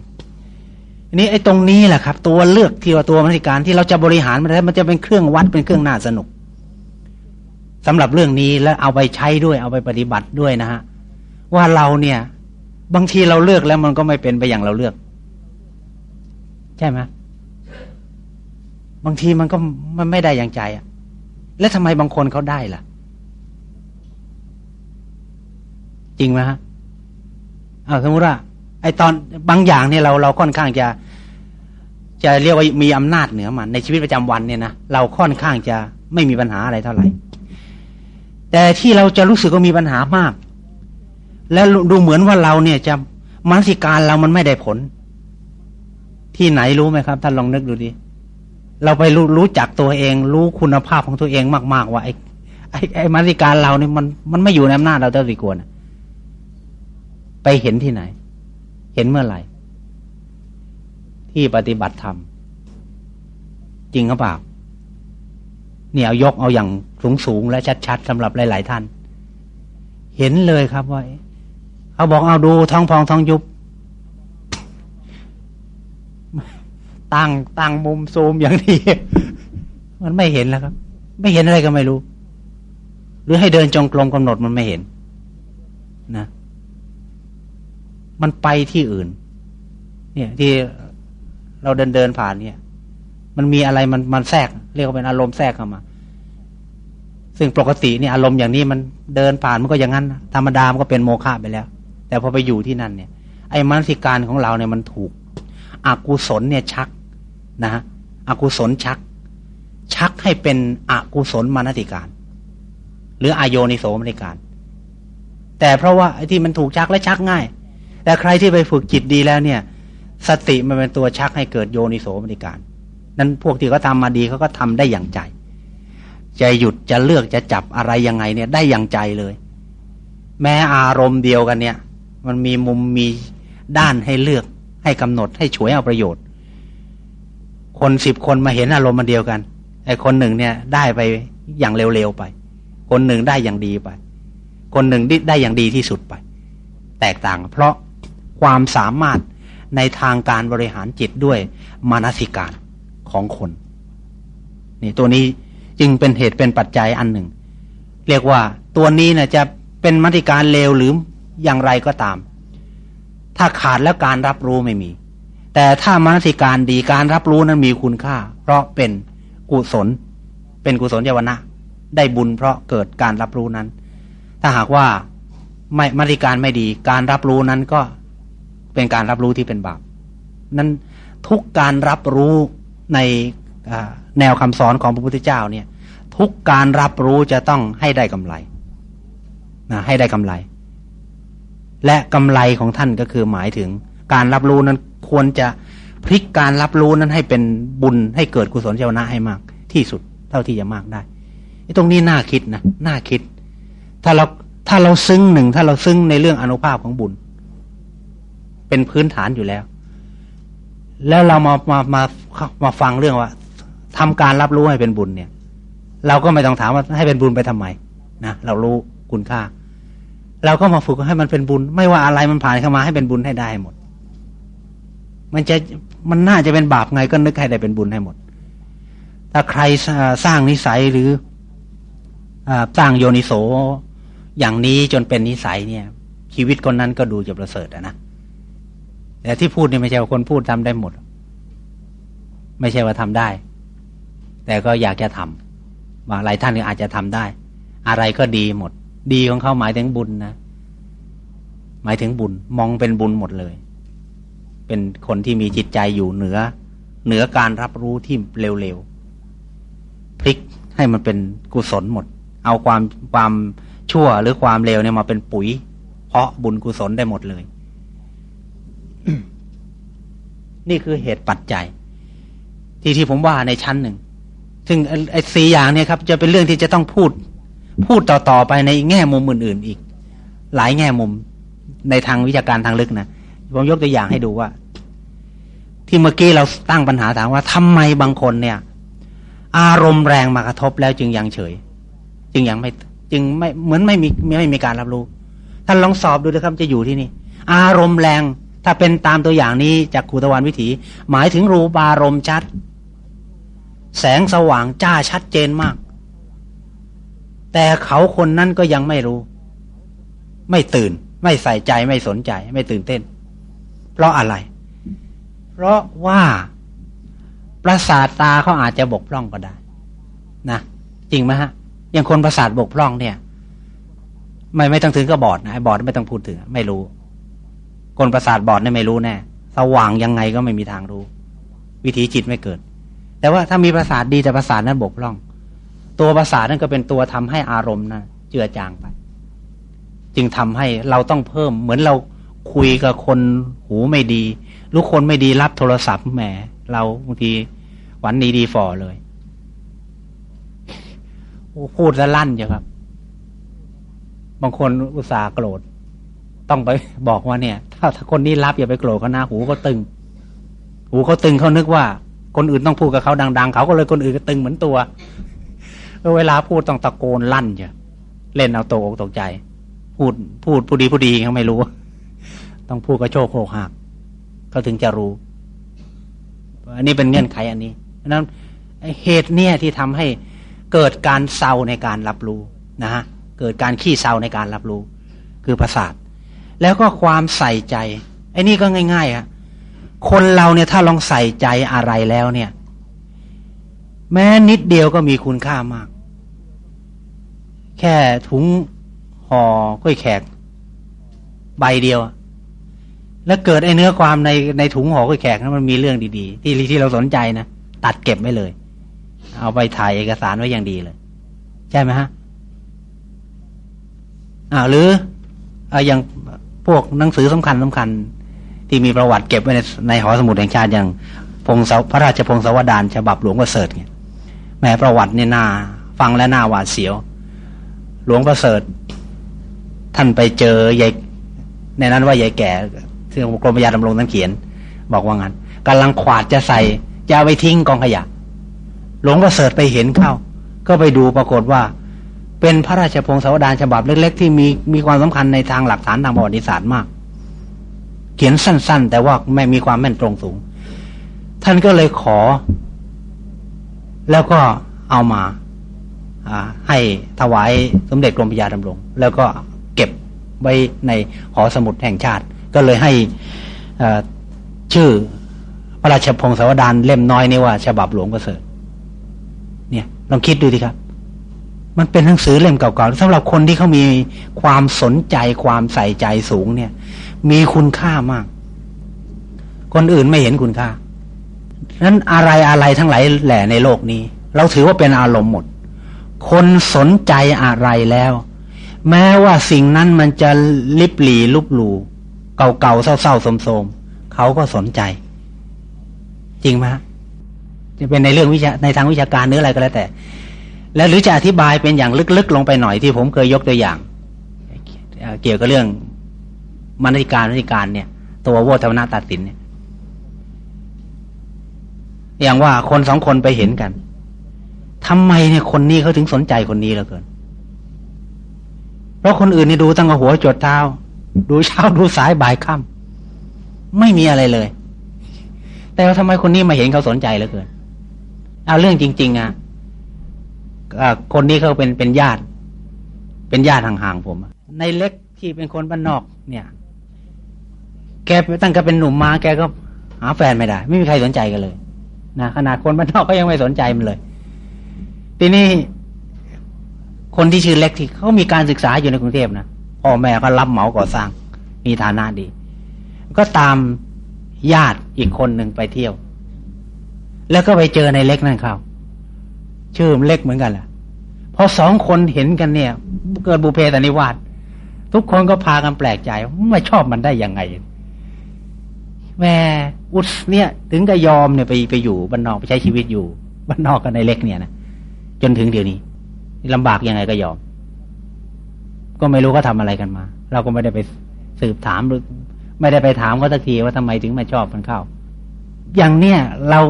นี่ไอ้ตรงนี้แหละครับ ตัวเลือกที่ว่าตัวมนสิการที่เราจะบริหารมันได้มันจะเป็นเครื่องวัดเป็นเครื่องน่าสนุก สำหรับเรื่องนี้แล้วเอาไปใช้ด้วยเอาไปปฏิบัติด้วยนะฮะว่าเราเนี่ย บางทีเราเลือกแล้วมันก็ไม่เป็นไปอย่างเราเลือก ใช่ไหมบางทีมันก็มันไม่ได้อย่างใจอะแล้วทำไมบางคนเขาได้ล่ะ จริงไหมฮะเอาสมมติว่าไอตอนบางอย่างเนี่ยเราเราค่อนข้างจะ จะเรียกว่ามีอำนาจเหนือมัน ในชีวิตประจำวันเนี่ยนะเราค่อนข้างจะไม่มีปัญหาอะไรเท่าไหร่ แต่ที่เราจะรู้สึกว่ามีปัญหามาก และดูเหมือนว่าเราเนี่ยจะมนสิการเรามันไม่ได้ผล ที่ไหนรู้ไหมครับท่านลองนึกดูดิเราไปรู้รู้จักตัวเอง รู้คุณภาพของตัวเองมาก ๆ ว่าไอ้ไอ้ไอ้มนสิการเราเนี่ยมันมันไม่อยู่ในอำนาจเราเท่าที่ควรไปเห็นที่ไหน เห็นเมื่อไหร่ ที่ปฏิบัติธรรมจริงหรือเปล่า เนี่ยเอายกเอาอย่างสูงสูงและชัดๆสำหรับหลาย ๆ ท่าน เห็นเลยครับว่าเขาบอกเอาดูท้องพองท้องยุบ ตั้งตั้งมุมซูมอย่างนี้ มันไม่เห็นแล้วครับ ไม่เห็นอะไรก็ไม่รู้ หรือให้เดินจงกรมกำหนดมันไม่เห็น นะ มันไปที่อื่น เนี่ย ที่เราเดินเดินผ่านเนี่ย มันมีอะไรมันมันแทรก เรียกว่าเป็นอารมณ์แทรกเข้ามา ซึ่งปกติเนี่ยอารมณ์อย่างนี้มันเดินผ่านมันก็อย่างนั้นธรรมดามันก็เป็นโมฆะไปแล้ว แต่พอไปอยู่ที่นั่นเนี่ย ไอ้มนสิการของเราเนี่ยมันถูกอกุศลเนี่ยชักนะฮะอกุศลชัก ชักให้เป็นอกุศลมานติการ หรืออโยนิโสมนติการ แต่เพราะว่าไอ้ที่มันถูกชักและชักง่าย แต่ใครที่ไปฝึกจิตดีแล้วเนี่ย สติมันเป็นตัวชักให้เกิดโยนิโสมนิการ นั้นพวกที่เขาทามาดีเขาก็ทำได้อย่างใจ จะหยุดจะเลือกจะจับอะไรยังไงเนี่ยได้อย่างใจเลย แม้อารมณ์เดียวกันเนี่ย มันมีมุมมีด้านให้เลือกให้กำหนดให้ฉวยเอาประโยชน์ คนสิบคนมาเห็นอารมณ์มันเดียวกันไอ้คนหนึ่งเนี่ยได้ไปอย่างเร็วๆไป คนหนึ่งได้อย่างดีไป คนหนึ่งได้อย่างดีที่สุดไป แตกต่าง เพราะความสามารถในทางการบริหารจิตด้วยมานสิการ ของคน นี่ตัวนี้จึงเป็นเหตุเป็นปัจจัยอันหนึ่ง เรียกว่าตัวนี้นะจะเป็นมติการเลวหรืออย่างไรก็ตาม ถ้าขาดแล้วการรับรู้ไม่มี แต่ถ้ามนสิการดีการรับรู้นั้นมีคุณค่า เพราะเป็นกุศล เป็นกุศลเยาวนะ ได้บุญเพราะเกิดการรับรู้นั้น ถ้าหากว่าไม่มติการไม่ดี การรับรู้นั้นก็เป็นการรับรู้ที่เป็นบาปนั้นทุกการรับรู้ ในแนวคำสอนของพระพุทธเจ้าเนี่ยทุกการรับรู้จะต้องให้ได้กำไรนะให้ได้กำไร และกำไรของท่านก็คือหมายถึงการรับรู้นั้นควรจะพลิกการรับรู้นั้นให้เป็นบุญให้เกิดกุศลเจวนะให้มาก ที่สุดเท่าที่จะมากได้ตรงนี้น่าคิดนะน่าคิด ถ้าเราถ้าเราซึ้งหนึ่งถ้าเราซึ้งในเรื่องอนุภาพของบุญ เป็นพื้นฐานอยู่แล้ว แล้วเรามามามามาฟังเรื่องว่าทำการรับรู้ให้เป็นบุญเนี่ย เราก็ไม่ต้องถามว่าให้เป็นบุญไปทำไมนะเรารู้คุณค่า เราก็มาฝึกให้มันเป็นบุญ ไม่ว่าอะไรมันผ่านเข้ามาให้เป็นบุญให้ได้หมด มันจะมันน่าจะเป็นบาปไงก็นึกให้ได้เป็นบุญให้หมด ถ้าใครสร้างนิสัยหรือสร้างโยนิโสอย่างนี้จนเป็นนิสัยเนี่ย ชีวิตคนนั้นก็ดูจะประเสริฐนะ แต่ที่พูดนี่ไม่ใช่ว่าคนพูดทำได้หมด ไม่ใช่ว่าทำได้ แต่ก็อยากจะทำบางหลายท่านก็อาจจะทำได้ อะไรก็ดีหมด ดีของเขาหมายถึงบุญนะ หมายถึงบุญมองเป็นบุญหมดเลย เป็นคนที่มีจิตใจอยู่เหนือ เหนือการรับรู้ที่เร็วๆพลิกให้มันเป็นกุศลหมด เอาความความชั่วหรือความเลวเนี่ยมาเป็นปุ๋ย เพาะบุญกุศลได้หมดเลย นี่คือเหตุปัจจัย ที่ที่ผมว่าในชั้นหนึ่ง ซึ่งไอ้สี่อย่างเนี่ยครับ จะเป็นเรื่องที่จะต้องพูด พูดต่อๆไปในแง่มุมอื่น ๆ อีก หลายแง่มุมในทางวิชาการทางลึกนะผมยกตัวอย่างให้ดูว่า ที่เมื่อกี้เราตั้งปัญหาถามว่าทำไมบางคนเนี่ย อารมณ์แรงมากระทบแล้วจึงยังเฉย จึงยังไม่ จึงไม่เหมือนไม่มีไม่มีการรับรู้ท่านลองสอบดูนะครับจะอยู่ที่นี่ อารมณ์แรง ถ้าเป็นตามตัวอย่างนี้จากคูตะวันวิถี หมายถึงรูปารมณ์ชัด แสงสว่างจ้าชัดเจนมาก แต่เขาคนนั้นก็ยังไม่รู้ ไม่ตื่น ไม่ใส่ใจไม่สนใจ ไม่ตื่นเต้น เพราะอะไร เพราะว่าประสาทตาเขาอาจจะบกพร่องก็ได้ นะจริงไหมฮะอย่างคนประสาทบกพร่องเนี่ย ไม่ไม่ต้องถึงก็บอดนะไอ้บอดไม่ต้องพูดถึง ไม่รู้ คนประสาทบอดเนี่ยไม่รู้แน่สว่างยังไงก็ไม่มีทางรู้ วิถีจิตไม่เกิด แต่ว่าถ้ามีประสาทดีแต่ประสาทนั้นบกพร่อง ตัวประสาทนั่นก็เป็นตัวทำให้อารมณ์นะเจือจางไป จึงทำให้เราต้องเพิ่ม เหมือนเราคุยกับคนหูไม่ดีลูกคนไม่ดีรับโทรศัพท์แหม เราบางทีหวันดีดีฝ่อเลยพูดแล้วลั่นจ้ะครับ บางคนอุตส่าห์โกรธ ต้องไปบอกว่าเนี่ย ถ้าถ้าคนนี้รับอย่าไปโกรธเขานะหูก็ตึง หูเขาตึงเขานึกว่า คนอื่นต้องพูดกับเขาดัง ๆ เขาก็เลยคนอื่นก็ตึงเหมือนตัวเวลาพูดต้องตะโกนลั่นจ้ะเล่นเอาตกอกตกใจ พูดพูดผู้ดีผู้ดีเขาไม่รู้ ต้องพูดกระโชกโคกหักเขาถึงจะรู้ อันนี้เป็นเงื่อนไขอันนี้เพราะนั้นเหตุเนี่ยที่ทำให้เกิดการเศร้าในการรับรู้นะฮะเกิดการขี้เศร้าในการรับรู้ คือประสาท แล้วก็ความใส่ใจไอ้นี่ก็ง่ายๆอะคนเราเนี่ยถ้าลองใส่ใจอะไรแล้วเนี่ย แม้นิดเดียวก็มีคุณค่ามาก แค่ถุงห่อกล้วยแขก ใบเดียว แล้วเกิดไอ้เนื้อความในในถุงห่อกล้วยแขกนั้นมันมีเรื่องดีๆ ที่ที่เราสนใจนะตัดเก็บไว้เลย เอาไปถ่ายเอกสารไว้อย่างดีเลย ใช่ไหมฮะอ่าหรือออย่าง พวกหนังสือสำคัญสำคัญ ที่มีประวัติเก็บไว้ในในหอสมุดแห่งชาติอย่างพงศพระราชพงศาวดารฉบับหลวงประเสริฐเนี่ยแม้ประวัติเนี่ยน่าฟังและน่าหวาดเสียว หลวงประเสริฐ ท่านไปเจอยายในนั้นว่ายายแก่ที่งกรมพยาดำรงท่านเขียน บอกว่างั้นกำลังขวาดจะใส่จะไปทิ้งกองขยะ หลวงประเสริฐไปเห็นเข้า ก็ไปดูปรากฏว่า เป็นพระราชพงศาวดารฉบับเล็ก ๆ ที่มีมีความสำคัญในทางหลักฐานทางประวัติศาสตร์มาก เขียนสั้น ๆ แต่ว่าไม่มีความแม่นตรงสูง ท่านก็เลยขอ แล้วก็เอามาให้ถวายสมเด็จกรมพระยาดำรง แล้วก็เก็บไว้ในหอสมุดแห่งชาติ ก็เลยให้ชื่อพระราชพงศาวดารเล่มน้อยนี่ว่า ฉบับหลวงประเสริฐเนี่ยลองคิดดูดิครับ มันเป็นหนังสือเล่มเก่าๆสำหรับคนที่เขามีความสนใจความใส่ใจสูงเนี่ย มีคุณค่ามาก คนอื่นไม่เห็นคุณค่านั้นอะไรอะไรทั้งหลายแหล่ในโลกนี้ เราถือว่าเป็นอารมณ์หมด คนสนใจอะไรแล้ว แม้ว่าสิ่งนั้นมันจะลิบหลีลุบหลูเก่าๆเศร้าๆสมๆเขาก็สนใจ จริงไหมจะเป็นในเรื่องวิชาในทางวิชาการหรืออะไรก็แล้วแต่ แล้วหรือจะอธิบายเป็นอย่างลึกๆ ลงไปหน่อยที่ผมเคยยกตัวอย่าง เกี่ยวกับเรื่องมนติการมนติการเนี่ย ตัวโวธรรมนาตัดสินเนี่ย อย่างว่าคนสองคนไปเห็นกันทำไมเนี่ยคนนี้เขาถึงสนใจคนนี้เหลือเกิน เพราะคนอื่นนี่ดูตั้งแต่หัวจดเท้า ดูเช้าดูสายบ่ายค่ำไม่มีอะไรเลย แต่ว่าทำไมคนนี้มาเห็นเขาสนใจเหลือเกิน เอาเรื่องจริง ๆอะ คนนี้เขาเป็นเป็นญาติ เป็นญาติห่างๆผม ในเล็กที่เป็นคนบ้านนอก เนี่ย แกตั้งแต่เป็นหนุ่มมา แกก็หาแฟนไม่ได้ ไม่มีใครสนใจกันเลยนะขนาดคนบ้านนอกก็ยังไม่สนใจมันเลย ทีนี้คนที่ชื่อเล็กที่เขามีการศึกษาอยู่ในกรุงเทพนะพ่อแม่ก็รับเหมาก่อสร้าง มีฐานะดี ก็ตามญาติอีกคนหนึ่งไปเที่ยว แล้วก็ไปเจอในเล็กนั่นเขา ชื่อมเล็กเหมือนกันแหละพอสองคนเห็นกันเนี่ย เกิดบุเพตนิวาสทุกคนก็พากันแปลกใจไม่ชอบมันได้ยังไงแม่อุสเนี่ย ถึงก็ยอมเนี่ยไปไปอยู่บ้านนอกไปใช้ชีวิตอยู่บ้านนอกกันในเล็กเนี่ยนะจนถึงเดี๋ยวนี้ลำบากยังไงก็ยอม ก็ไม่รู้เขาทาอะไรกันมา เราก็ไม่ได้ไปสืบถามหรือไม่ได้ไปถามเขาสักทีว่าทำไมถึงมาชอบมันเข้า อย่างเนี้ยเรา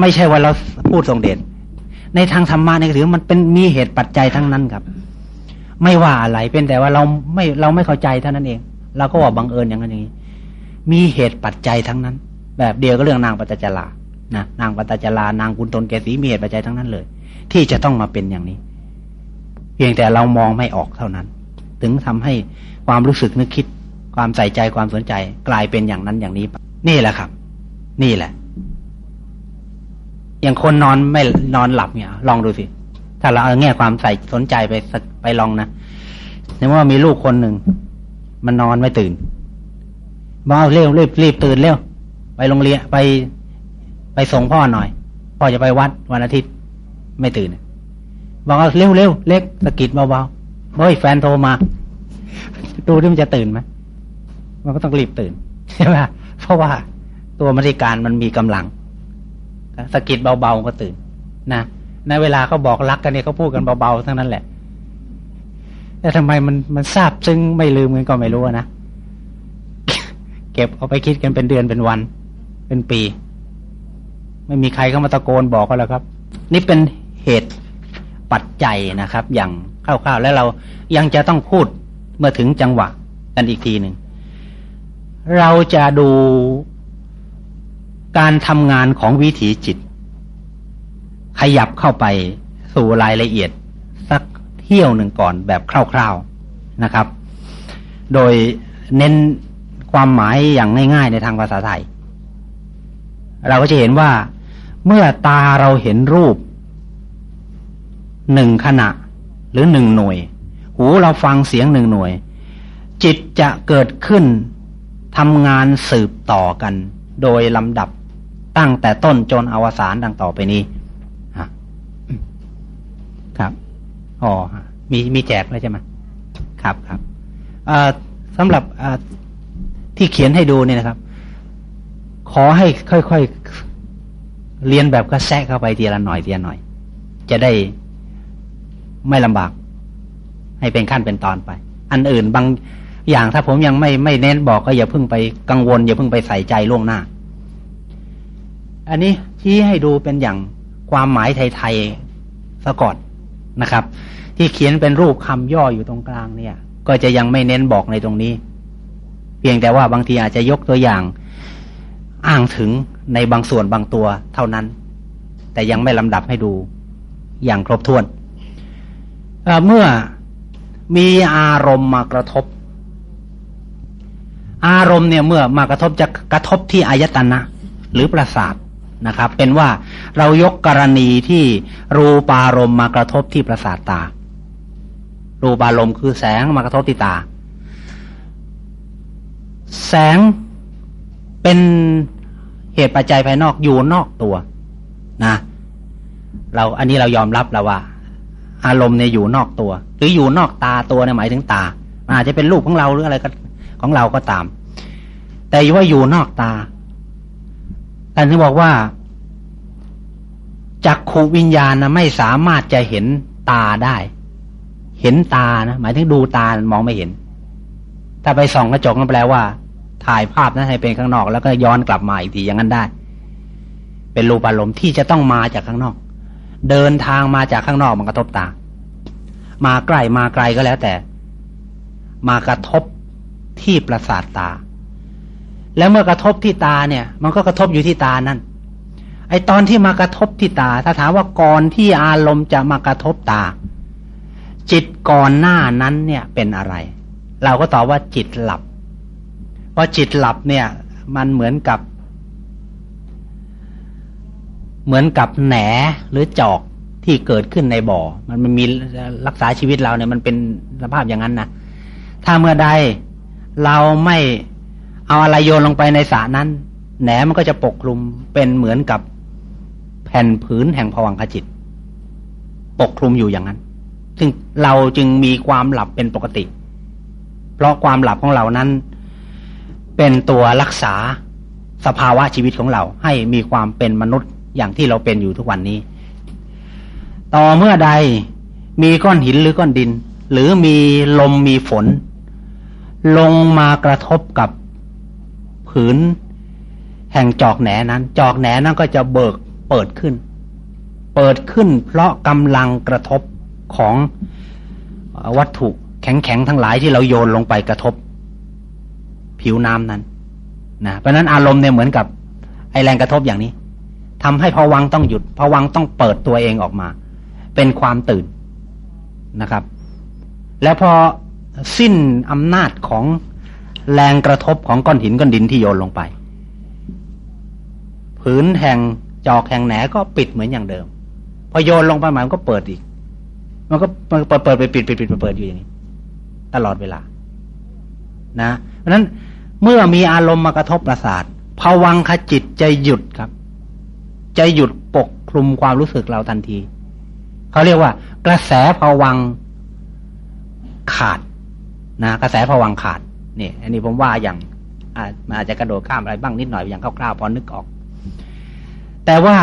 ไม่ใช่ว่าเราพูดทรงเดช ในทางธรรมะในถือมันเป็นมีเหตุปัจจัยทั้งนั้นครับ ไม่ว่าอะไรเป็นแต่ว่าเราไม่เราไม่เข้าใจเท่านั้นเองเราก็ว่าบังเอิญอย่างนั้นอย่างนี้ มีเหตุปัจจัยทั้งนั้น แบบเดียวก็เรื่องนางปัตจลานะนางปัตจลานางคุณตนแกสีมีเหตุปัจจัยทั้งนั้นเลย ที่จะต้องมาเป็นอย่างนี้ เพียงแต่เรามองไม่ออกเท่านั้น ถึงทำให้ความรู้สึกนึกคิด ความใส่ใจความสนใจ กลายเป็นอย่างนั้นอย่างนี้ นี่แหละครับ นี่แหละ อย่างคนนอนไม่นอนหลับเนี่ย ลองดูสิ ถ้าเราเอาแง่ความใส่สนใจไปไปลองนะในว่ามีลูกคนหนึ่ง มันนอนไม่ตื่นบอกเร็วรีบรีบตื่นเร็วไปโรงเรียนไปไปส่งพ่อหน่อย พ่อจะไปวัดวันอาทิตย์ไม่ตื่นบอกเร็วเร็วเล็กสะกิดเบาๆเฮ้ยแฟนโทรมา ดูที่มันจะตื่นไหมมันก็ต้องรีบตื่นใช่ไหมเพราะว่าตัวมริการมันมีกำลัง สะกิดเบาๆก็ตื่นนะในเวลาเขาบอกรักกันเนี่ยเขาพูดกันเบาๆทั้งนั้นแหละ แต่ทำไมมันมันทราบซึ่งไม่ลืมกันก็ไม่รู้นะเก็บเอาไปคิดกันเป็นเดือนเป็นวัน เป็นปี ไม่มีใครเข้ามาตะโกนบอกก็แล้วครับ นี่เป็นเหตุปัจจัยนะครับ อย่างคร่าวๆแล้วเรายังจะต้องพูดเมื่อถึงจังหวะกันอีกทีหนึ่งเราจะดู การทำงานของวิถีจิต ขยับเข้าไปสู่รายละเอียด สักเที่ยวหนึ่งก่อนแบบคร่าวๆนะครับ โดยเน้นความหมายอย่างง่ายๆในทางภาษาไทย เราก็จะเห็นว่าเมื่อตาเราเห็นรูปหนึ่งขณะหรือหนึ่งหน่วย หูเราฟังเสียงหนึ่งหน่วย จิตจะเกิดขึ้นทำงานสืบต่อกัน โดยลำดับ ตั้งแต่ต้นจนอวสานดังต่อไปนี้ครับอ๋อมีมีแจกแล้วใช่ไหมครับครับสำหรับที่เขียนให้ดูเนี่ยนะครับ ขอให้ค่อยๆเรียนแบบกระแซะเข้าไปทีละหน่อยทีละหน่อย จะได้ไม่ลำบาก ให้เป็นขั้นเป็นตอนไป อันอื่นบางอย่างถ้าผมยังไม่ไม่เน้นบอกก็อย่าเพิ่งไปกังวล อย่าเพิ่งไปใส่ใจล่วงหน้า อันนี้ชี้ให้ดูเป็นอย่างความหมายไทยๆซะก่อนนะครับ ที่เขียนเป็นรูปคำย่ออยู่ตรงกลางเนี่ย ก็จะยังไม่เน้นบอกในตรงนี้ เพียงแต่ว่าบางทีอาจจะยกตัวอย่าง อ้างถึงในบางส่วนบางตัวเท่านั้น แต่ยังไม่ลำดับให้ดูอย่างครบถ้วนเมื่อมีอารมณ์มากระทบ อารมณ์เนี่ยเมื่อมากระทบจะกระทบที่อายตนะ หรือประสาท นะครับ เป็นว่าเรายกกรณีที่รูปารมณ์มากระทบที่ประสาทตา รูปารมณ์คือแสงมากระทบที่ตา แสงเป็นเหตุปัจจัยภายนอกอยู่นอกตัวนะเราอันนี้เรายอมรับแล้วว่า อารมณ์เนี่ยอยู่นอกตัว หรืออยู่นอกตาตัวเนี่ยหมายถึงตา อาจจะเป็นรูปของเราหรืออะไรก็ของเราก็ตาม แต่ว่าอยู่นอกตา ท่านที่บอกว่าจักขูวิญญาณนะไม่สามารถจะเห็นตาได้ เห็นตานะหมายถึงดูตามองไม่เห็น ถ้าไปส่องกระจกนั่นแปลว่า ถ่ายภาพนั้นให้เป็นข้างนอก แล้วก็ย้อนกลับมาอีกทีอย่างนั้นได้ เป็นรูปอารมณ์ที่จะต้องมาจากข้างนอก เดินทางมาจากข้างนอกมันกระทบตา มาใกล้มาไกลก็แล้วแต่ มากระทบที่ประสาทตา แล้วเมื่อกระทบที่ตาเนี่ย มันก็กระทบอยู่ที่ตานั่น ไอตอนที่มากระทบที่ตา ถ้าถามว่าก่อนที่อารมณ์จะมากระทบตา จิตก่อนหน้านั้นเนี่ยเป็นอะไร เราก็ตอบว่าจิตหลับเพราะจิตหลับเนี่ย มันเหมือนกับ เหมือนกับแหนหรือจอกที่เกิดขึ้นในบ่อ มันมันมีรักษาชีวิตเราเนี่ยมันเป็นสภาพอย่างนั้นนะถ้าเมื่อใดเราไม่ เอาอะไรโยนลงไปในสระนั้น แหนมันก็จะปกคลุมเป็นเหมือนกับแผ่นผืนแห่งผวังขจิต ปกคลุมอยู่อย่างนั้น ซึ่งเราจึงมีความหลับเป็นปกติ เพราะความหลับของเรานั้น เป็นตัวรักษาสภาวะชีวิตของเราให้มีความเป็นมนุษย์อย่างที่เราเป็นอยู่ทุกวันนี้ ต่อเมื่อใดมีก้อนหินหรือก้อนดิน หรือมีลมมีฝน ลงมากระทบกับ ผืน แห่งจอกแหนนั้น จอกแหนนั้นก็จะเบิกเปิดขึ้น เปิดขึ้น เพราะกำลังกระทบของวัตถุแข็งๆทั้งหลายที่เราโยนลงไปกระทบ ผิวน้ำนั้นนะเพราะนั้นอารมณ์เนี่ยเหมือนกับ ไอแรงกระทบอย่างนี้ทำให้ภวังต้องหยุดภวังต้องเปิดตัวเองออกมา เป็นความตื่นนะครับ แล้วพอสิ้นอำนาจของ แรงกระทบของก้อนหินก้อนดินที่โยนลงไป ผืนแห่งจอกแห่งแหนก็ปิดเหมือนอย่างเดิม พอโยนลงไปมันก็เปิดอีก มันก็มันเปิดเปิดไปปิดปิดปิดเปิดอยู่อย่างนี้ ตลอดเวลา นะเพราะนั้นเมื่อมีอารมณ์มากระทบประสาทภวังคจิตจะหยุดครับ จะหยุดปกคลุมความรู้สึกเราทันทีเขาเรียกว่า กระแสภวังขาดนะ กระแสภวังขาด นี่อันนี้ผมว่าอย่างอาจจะกระโดดข้ามอะไรบ้างนิดหน่อยอย่างคร่าวๆพอนึกออก แต่ว่า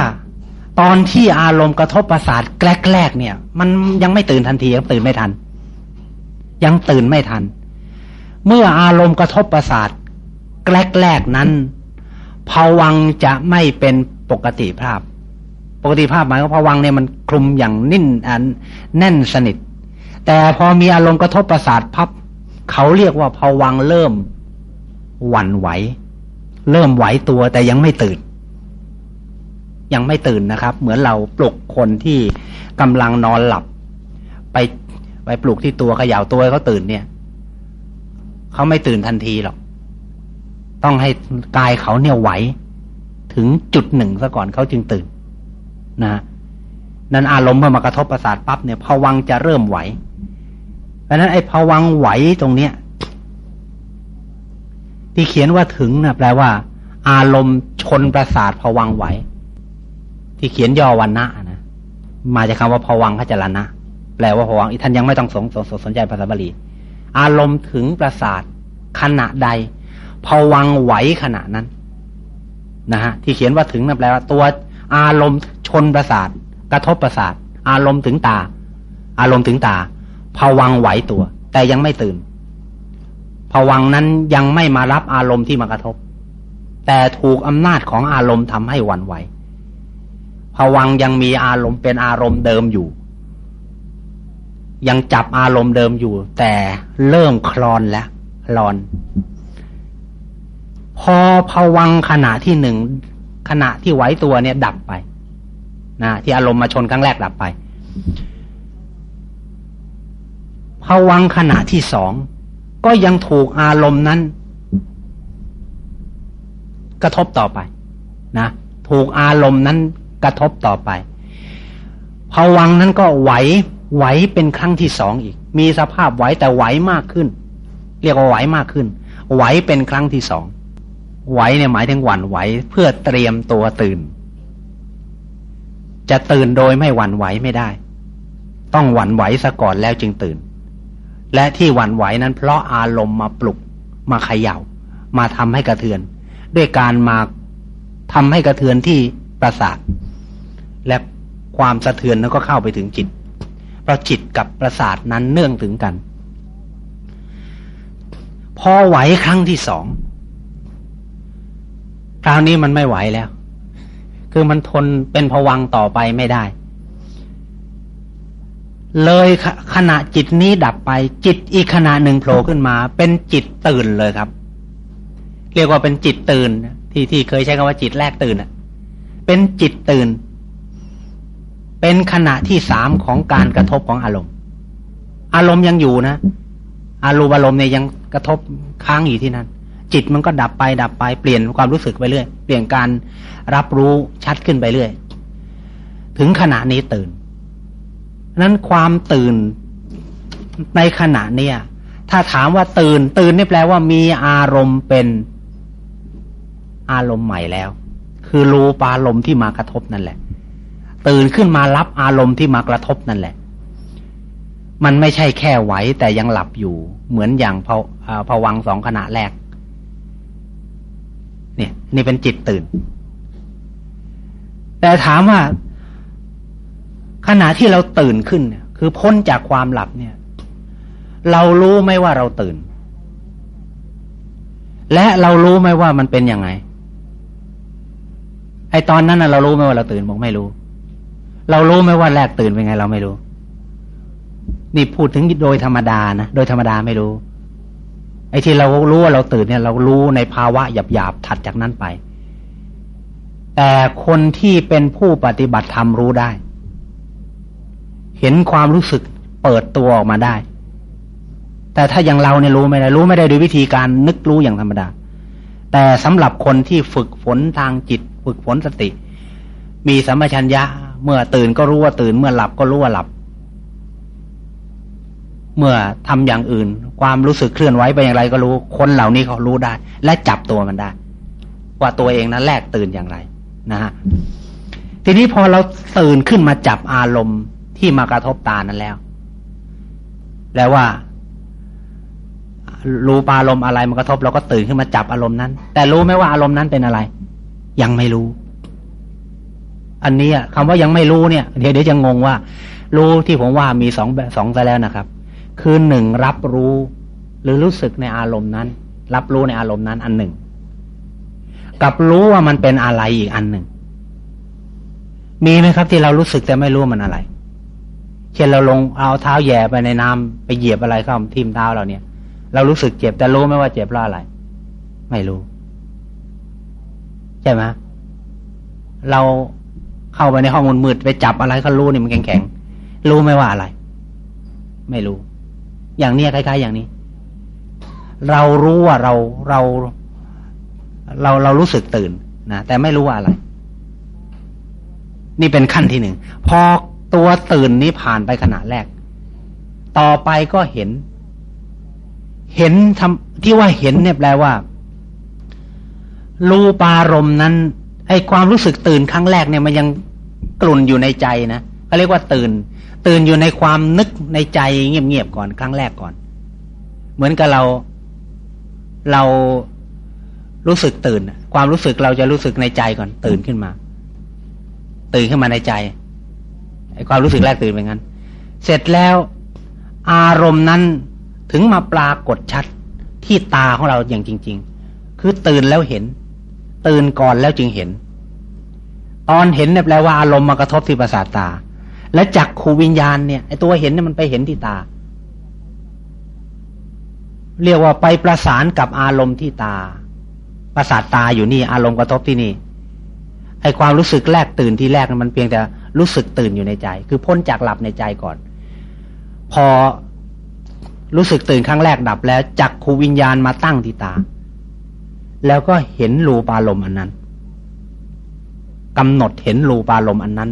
ตอนที่อารมณ์กระทบประสาทแกลกๆเนี่ย มันยังไม่ตื่นทันทียังตื่นไม่ทัน ยังตื่นไม่ทัน เมื่ออารมณ์กระทบประสาทแกลกๆนั้นภาวังจะไม่เป็นปกติภาพ ปกติภาพหมายว่าภาวังเนี่ยมันคลุมอย่างนิ่นอันแน่นสนิท แต่พอมีอารมณ์กระทบประสาทพับ เขาเรียกว่าภวังเริ่มหวั่นไหว เริ่มไหวตัวแต่ยังไม่ตื่น ยังไม่ตื่นนะครับ เหมือนเราปลุกคนที่กำลังนอนหลับ ไปไปปลุกที่ตัวเขย่าตัวเขาตื่นเนี่ยเขาไม่ตื่นทันทีหรอก ต้องให้กายเขาเนี่ยไหว ถึงจุดหนึ่งซะก่อนเขาจึงตื่น นะนั้นอารมณ์เมื่อมากระทบประสาทปั๊บเนี่ยภวังจะเริ่มไหว เพราะนั้นไอ้ภวังไหวตรงเนี้ย ที่เขียนว่าถึงนะแปลว่า อารมณ์ชนประสาทภวังไหว ที่เขียนย่อวันนะนะมาจากคำว่าภวังขจรณะแปลว่าภวังอีท่านยังไม่ต้องสงสนสนใจภาษาบาลีอารมณ์ถึงประสาทขณะใดภวังไหวขณะนั้นนะฮะที่เขียนว่าถึงนั่นแปลว่าตัวอารมณ์ชนประสาท กระทบประสาท อารมณ์ถึงตา อารมณ์ถึงตา ภวังไหวตัว แต่ยังไม่ตื่นภวังนั้นยังไม่มารับอารมณ์ที่มากระทบ แต่ถูกอำนาจของอารมณ์ทำให้หวั่นไหวภวังยังมีอารมณ์เป็นอารมณ์เดิมอยู่ ยังจับอารมณ์เดิมอยู่ แต่เริ่มคลอนแล้วคลอน พอผวังขณะที่หนึ่งขณะที่ไหวตัวเนี่ยดับไปนะที่อารมณ์มาชนครั้งแรกดับไป ผวังขณะที่สอง ก็ยังถูกอารมณ์นั้น กระทบต่อไปนะถูกอารมณ์นั้นกระทบต่อไปผวังนั้นก็ไหวไหวเป็นครั้งที่สองอีก มีสภาพไหวแต่ไหวมากขึ้น เรียกว่าไหวมากขึ้น ไหวเป็นครั้งที่สองไหวเนี่ยหมายถึงหวั่นไหวเพื่อเตรียมตัวตื่น จะตื่นโดยไม่หวั่นไหวไม่ได้ ต้องหวั่นไหวซะก่อนแล้วจึงตื่น และที่หวั่นไหวนั้นเพราะอารมณ์มาปลุกมาเขย่า มาทำให้กระเทือน ด้วยการมาทำให้กระเทือนที่ประสาท และความสะเทือนนั้นก็เข้าไปถึงจิต เพราะจิตกับประสาทนั้นเนื่องถึงกัน พอไหวครั้งที่สองคราวนี้มันไม่ไหวแล้ว คือมันทนเป็นผวังต่อไปไม่ได้ เลยขณะจิตนี้ดับไป จิตอีกขณะหนึ่งโผล่ขึ้นมา เป็นจิตตื่นเลยครับ เรียกว่าเป็นจิตตื่น ที่ที่เคยใช้คำว่าจิตแรกตื่นอะ เป็นจิตตื่น เป็นขณะที่สามของการกระทบของอารมณ์ อารมณ์ยังอยู่นะอารมณ์อารมณ์เนี่ยยังกระทบค้างอยู่ที่นั่นจิตมันก็ดับไปดับไปเปลี่ยนความรู้สึกไปเรื่อย เปลี่ยนการรับรู้ชัดขึ้นไปเรื่อย ถึงขณะนี้ตื่น นั้นความตื่นในขณะเนี้ยถ้าถามว่าตื่น ตื่นนี่แปลว่ามีอารมณ์เป็นอารมณ์ใหม่แล้ว คือรูปอารมณ์ที่มากระทบนั่นแหละ ตื่นขึ้นมารับอารมณ์ที่มากระทบนั่นแหละ มันไม่ใช่แค่ไหวแต่ยังหลับอยู่ เหมือนอย่างพภวังสองขณะแรก เนี่ย นี่เป็นจิตตื่น แต่ถามว่า ขณะที่เราตื่นขึ้นคือพ้นจากความหลับเนี่ย เรารู้ไหมว่าเราตื่น และเรารู้ไหมว่ามันเป็นยังไง ไอตอนนั้นเรารู้ไหมว่าเราตื่นบอกไม่รู้ เรารู้ไหมว่าแรกตื่นเป็นไง เราไม่รู้ นี่พูดถึงโดยธรรมดานะโดยธรรมดาไม่รู้ ไอที่เรารู้ว่าเราตื่นเนี่ย เรารู้ในภาวะหยาบๆถัดจากนั้นไป แต่คนที่เป็นผู้ปฏิบัติธรรมรู้ได้ เห็นความรู้สึกเปิดตัวออกมาได้ แต่ถ้าอย่างเราเนี่ยรู้ไม่ได้ รู้ไม่ได้โดยวิธีการนึกรู้อย่างธรรมดา แต่สำหรับคนที่ฝึกฝนทางจิต ฝึกฝนสติ มีสัมปชัญญะ เมื่อตื่นก็รู้ว่าตื่น เมื่อหลับก็รู้ว่าหลับ เมื่อทำอย่างอื่น ความรู้สึกเคลื่อนไหวไปอย่างไรก็รู้ คนเหล่านี้เขารู้ได้ และจับตัวมันได้ ว่าตัวเองนั้นแรกตื่นอย่างไรนะฮะทีนี้พอเราตื่นขึ้นมาจับอารมณ์ ที่มากระทบตานั้นแล้ว แล้วว่ารู้ปารมณ์อะไรมันกระทบเราก็ตื่นขึ้นมาจับอารมณ์นั้น แต่รู้ไหมว่าอารมณ์นั้นเป็นอะไร ยังไม่รู้ อันนี้คำว่ายังไม่รู้เนี่ยเดี๋ยวเดี๋ยวจะงงว่า รู้ที่ผมว่ามีสองแบบสองไปแล้วนะครับ คือหนึ่งรับรู้ หรือรู้สึกในอารมณ์นั้น รับรู้ในอารมณ์นั้นอันหนึ่ง กับรู้ว่ามันเป็นอะไรอีกอันหนึ่งมีไหมครับที่เรารู้สึกแต่ไม่รู้มันอะไร เช่นเราลงเอาเท้าแย่ไปในน้ำไปเหยียบอะไรเข้าทิ่มเท้าเราเนี่ย เรารู้สึกเจ็บแต่รู้ไหมว่าเจ็บเพราะอะไร ไม่รู้ ใช่ไหมเราเข้าไปในห้องมืดๆไปจับอะไรก็รู้นี่มันแข็งๆรู้ไหมว่าอะไร ไม่รู้ อย่างเนี้ยคล้ายๆ อย่างนี้ เรารู้ว่าเราเราเราเรารู้สึกตื่นนะแต่ไม่รู้ว่าอะไร นี่เป็นขั้นที่หนึ่งพอ ตัวตื่นนี้ผ่านไปขณะแรก ต่อไปก็เห็น เห็นทำที่ว่าเห็นเนี่ยแปลว่ารูปารมณ์นั้นไอความรู้สึกตื่นครั้งแรกเนี่ยมันยังกลุ่นอยู่ในใจนะเขาเรียกว่าตื่น ตื่นอยู่ในความนึกในใจเงียบๆก่อนครั้งแรกก่อน เหมือนกับเราเรารู้สึกตื่น ความรู้สึกเราจะรู้สึกในใจก่อน ตื่นขึ้นมา ตื่นขึ้นมาในใจ ไอ้ความรู้สึกแรกตื่นเป็นงั้น เสร็จแล้วอารมณ์นั้นถึงมาปรากฏชัดที่ตาของเราอย่างจริง ๆ คือตื่นแล้วเห็น ตื่นก่อนแล้วจึงเห็น ตอนเห็นเนี่ยแปลว่าอารมณ์มากระทบที่ประสาทตา และจักขูวิญญาณเนี่ยไอ้ตัวเห็นเนี่ยมันไปเห็นที่ตา เรียกว่าไปประสานกับอารมณ์ที่ตา ประสาทตาอยู่นี่ อารมณ์กระทบที่นี่ไอ้ความรู้สึกแรกตื่นที่แรกมันเพียงแต่ รู้สึกตื่นอยู่ในใจ คือพ้นจากหลับในใจก่อน พอรู้สึกตื่นครั้งแรกดับแล้วจักขูวิญญาณมาตั้งที่ตา แล้วก็เห็นรูปารมณ์อันนั้นกำหนดเห็นรูปารมณ์อันนั้น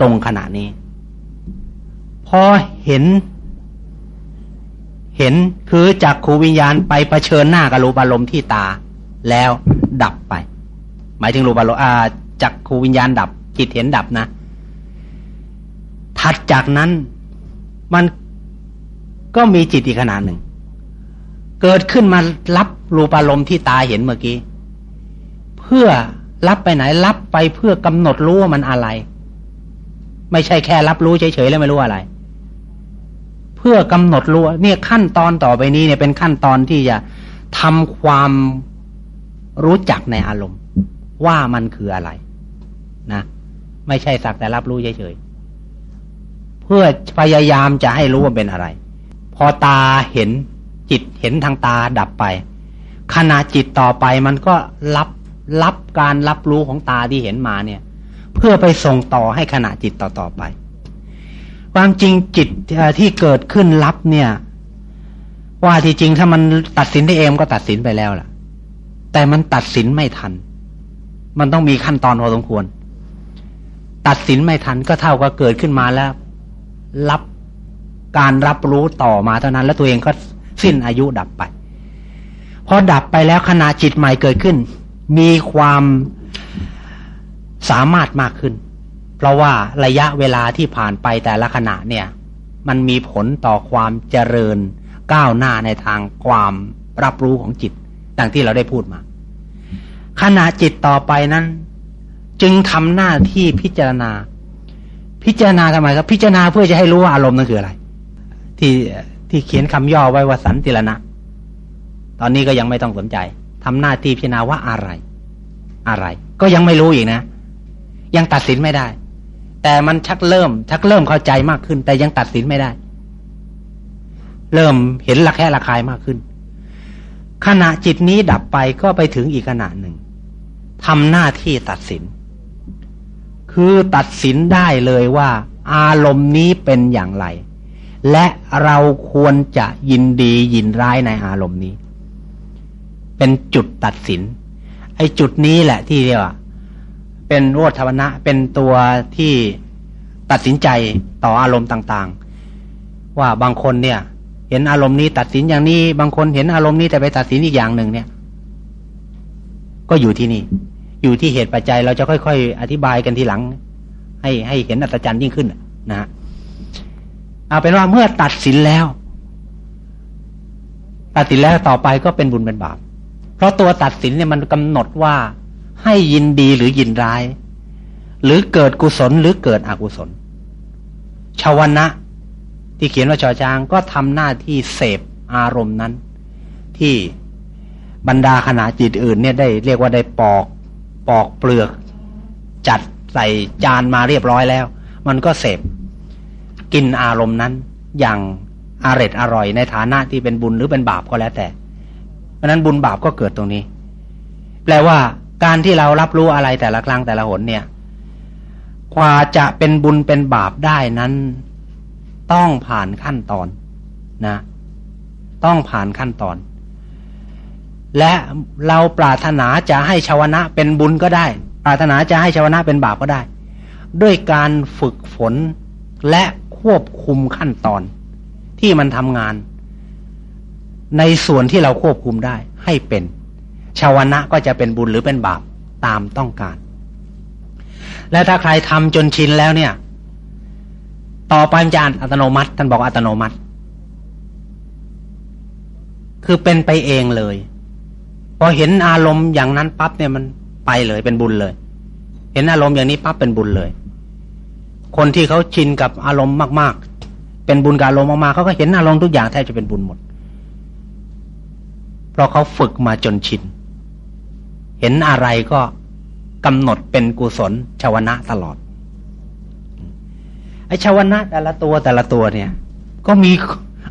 ตรงขณะนี้ พอเห็น เห็นคือจักขูวิญญาณไปเผชิญหน้ากับรูปารมณ์ที่ตา แล้วดับไป หมายถึงรูปารมณ์จักขูวิญญาณดับจิตเห็นดับนะ ถัดจากนั้นมันก็มีจิตอีกขนาดหนึ่ง เกิดขึ้นมารับรูปารมณ์ที่ตาเห็นเมื่อกี้ เพื่อรับไปไหนรับไปเพื่อกำหนดรู้ว่ามันอะไร ไม่ใช่แค่รับรู้เฉยๆแล้วไม่รู้อะไร เพื่อกำหนดรู้เนี่ยขั้นตอนต่อไปนี้เนี่ยเป็นขั้นตอนที่จะทำความรู้จักในอารมณ์ ว่ามันคืออะไร นะ ไม่ใช่สักแต่รับรู้เฉยๆ เพื่อพยายามจะให้รู้ว่าเป็นอะไร พอตาเห็นจิตเห็นทางตาดับไป ขณะจิตต่อไปมันก็รับรับการรับรู้ของตาที่เห็นมาเนี่ย เพื่อไปส่งต่อให้ขณะจิตต่อต่อไป ความจริงจิตที่เกิดขึ้นรับเนี่ย ว่าที่จริงถ้ามันตัดสินได้เองก็ตัดสินไปแล้วล่ะ แต่มันตัดสินไม่ทัน มันต้องมีขั้นตอนพอสมควร ตัดสินไม่ทันก็เท่ากับเกิดขึ้นมาแล้ว รับการรับรู้ต่อมาเท่านั้น แล้วตัวเองก็สิ้นอายุดับไป พอดับไปแล้วขณะจิตใหม่เกิดขึ้น มีความสามารถมากขึ้น เพราะว่าระยะเวลาที่ผ่านไปแต่ละขณะเนี่ย มันมีผลต่อความเจริญก้าวหน้าในทางความรับรู้ของจิต ดังที่เราได้พูดมา ขณะจิตต่อไปนั้น จึงทำหน้าที่พิจารณา พิจารณาทำไมครับ พิจารณาเพื่อจะให้รู้ว่าอารมณ์นั้นคืออะไร ที่ที่เขียนคำย่อไว้ว่าสันติรณะ ตอนนี้ก็ยังไม่ต้องสนใจทำหน้าที่พิจารณาว่าอะไร อะไร ก็ยังไม่รู้อีกนะ ยังตัดสินไม่ได้ แต่มันชักเริ่ม ชักเริ่มเข้าใจมากขึ้น แต่ยังตัดสินไม่ได้ เริ่มเห็นระแคะระคายมากขึ้น ขณะจิตนี้ดับไปก็ไปถึงอีกขณะหนึ่งทำหน้าที่ตัดสิน คือตัดสินได้เลยว่า อารมณ์นี้เป็นอย่างไร และเราควรจะยินดียินร้ายในอารมณ์นี้ เป็นจุดตัดสิน ไอ้จุดนี้แหละที่เรียกว่า เป็นโวทวนะเป็นตัวที่ตัดสินใจต่ออารมณ์ต่างๆ ว่าบางคนเนี่ย เห็นอารมณ์นี้ตัดสินอย่างนี้ บางคนเห็นอารมณ์นี้แต่ไปตัดสินอีกอย่างหนึ่งเนี่ย ก็อยู่ที่นี่ อยู่ที่เหตุปัจจัยเราจะค่อยๆ อธิบายกันทีหลัง ให้ให้เห็นอัตจรรย์ยิ่งขึ้นนะฮะเอาเป็นว่าเมื่อตัดสินแล้ว ตัดสินแล้วต่อไปก็เป็นบุญเป็นบาป เพราะตัวตัดสินเนี่ยมันกำหนดว่าให้ยินดีหรือยินร้าย หรือเกิดกุศลหรือเกิดอกุศลชาวนะ ที่เขียนว่าจอจางก็ทำหน้าที่เสพอารมณ์นั้น ที่บรรดาขณะจิตอื่นเนี่ยได้เรียกว่าได้ปอก ปอกเปลือก จัดใส่จานมาเรียบร้อยแล้ว มันก็เสพกินอารมณ์นั้นอย่างอาร็ดอร่อยในฐานะที่เป็นบุญหรือเป็นบาปก็แล้วแต่ เพราะนั้นบุญบาปก็เกิดตรงนี้ แปลว่าการที่เรารับรู้อะไรแต่ละครั้งแต่ละหนเนี่ยกว่าจะเป็นบุญเป็นบาปได้นั้น ต้องผ่านขั้นตอนนะ ต้องผ่านขั้นตอน และเราปรารถนาจะให้ชาวนะเป็นบุญก็ได้ ปรารถนาจะให้ชาวนะเป็นบาปก็ได้ ด้วยการฝึกฝนและควบคุมขั้นตอน ที่มันทำงาน ในส่วนที่เราควบคุมได้ให้เป็นชาวนะก็จะเป็นบุญหรือเป็นบาปตามต้องการ และถ้าใครทำจนชินแล้วเนี่ย ต่อไปมันจะอัตโนมัติท่านบอกอัตโนมัติ คือเป็นไปเองเลย อเห็นอารมณ์อย่างนั้นปั๊บเนี่ยมันไปเลยเป็นบุญเลย เห็นอารมณ์อย่างนี้ปั๊บเป็นบุญเลย คนที่เขาชินกับอารมณ์มากๆ เป็นบุญกับอารมณ์มากๆเขาก็เห็นอารมณ์ทุกอย่างแทบจะเป็นบุญหมด เพราะเขาฝึกมาจนชิน เห็นอะไรก็กำหนดเป็นกุศลชาวนะตลอดไอชาวนะแต่ละตัวแต่ละตัวเนี่ย ก็มี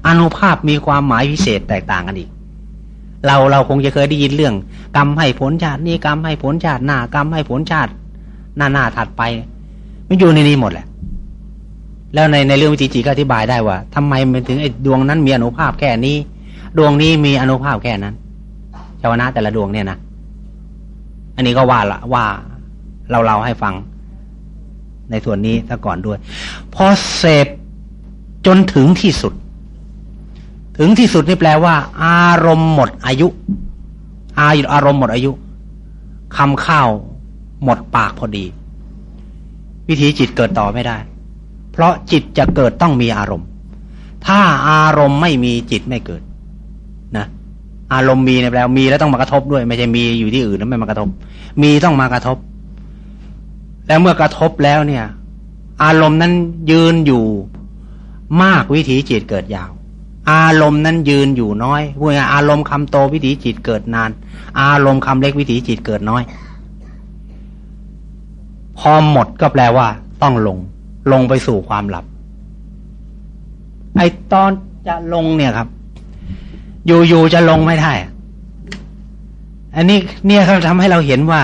อนุภาพมีความหมายพิเศษแตกต่างกันอีก เราเราคงจะเคยได้ยินเรื่อง กรรมให้ผลชาตินี่กรรมให้ผลชาติหน้ากรรมให้ผลชาติ หน้าหน้าถัดไปมันอยู่ในนี้หมดแหละ แล้วในในเรื่องวิจิจิก็อธิบายได้ว่าทำไมมันถึงไอ้ดวงนั้นมีอนุภาพแค่นี้ ดวงนี้มีอนุภาพแค่นั้นชาวนะแต่ละดวงเนี่ยนะอันนี้ก็ว่าละว่าเราเราให้ฟัง ในส่วนนี้ซะก่อนด้วย พอเสพจนถึงที่สุด ถึงที่สุดนี่แปลว่า อารมณ์หมดอายุ อาอารมณ์หมดอายุคำข้าวหมดปากพอดี วิธีจิตเกิดต่อไม่ได้ เพราะจิตจะเกิดต้องมีอารมณ์ ถ้าอารมณ์ไม่มีจิตไม่เกิด นะ อารมณ์มีในแปลมีแล้วต้องมากระทบด้วย ไม่ใช่มีอยู่ที่อื่นแล้วไม่มากระทบ มีต้องมากระทบ แล้วเมื่อกระทบแล้วเนี่ย อารมณ์นั้นยืนอยู่มากวิถีจิตเกิดยาว อารมณ์นั้นยืนอยู่น้อยพูดง่ายอารมณ์คำโตวิถีจิตเกิดนาน อารมณ์คำเล็กวิถีจิตเกิดน้อย พอหมดก็แปลว่า ต้องลง ลงไปสู่ความหลับ ไอตอนจะลงเนี่ยครับ อยู่ๆจะลงไม่ได้ อันนี้เนี่ยเขาทำให้เราเห็นว่า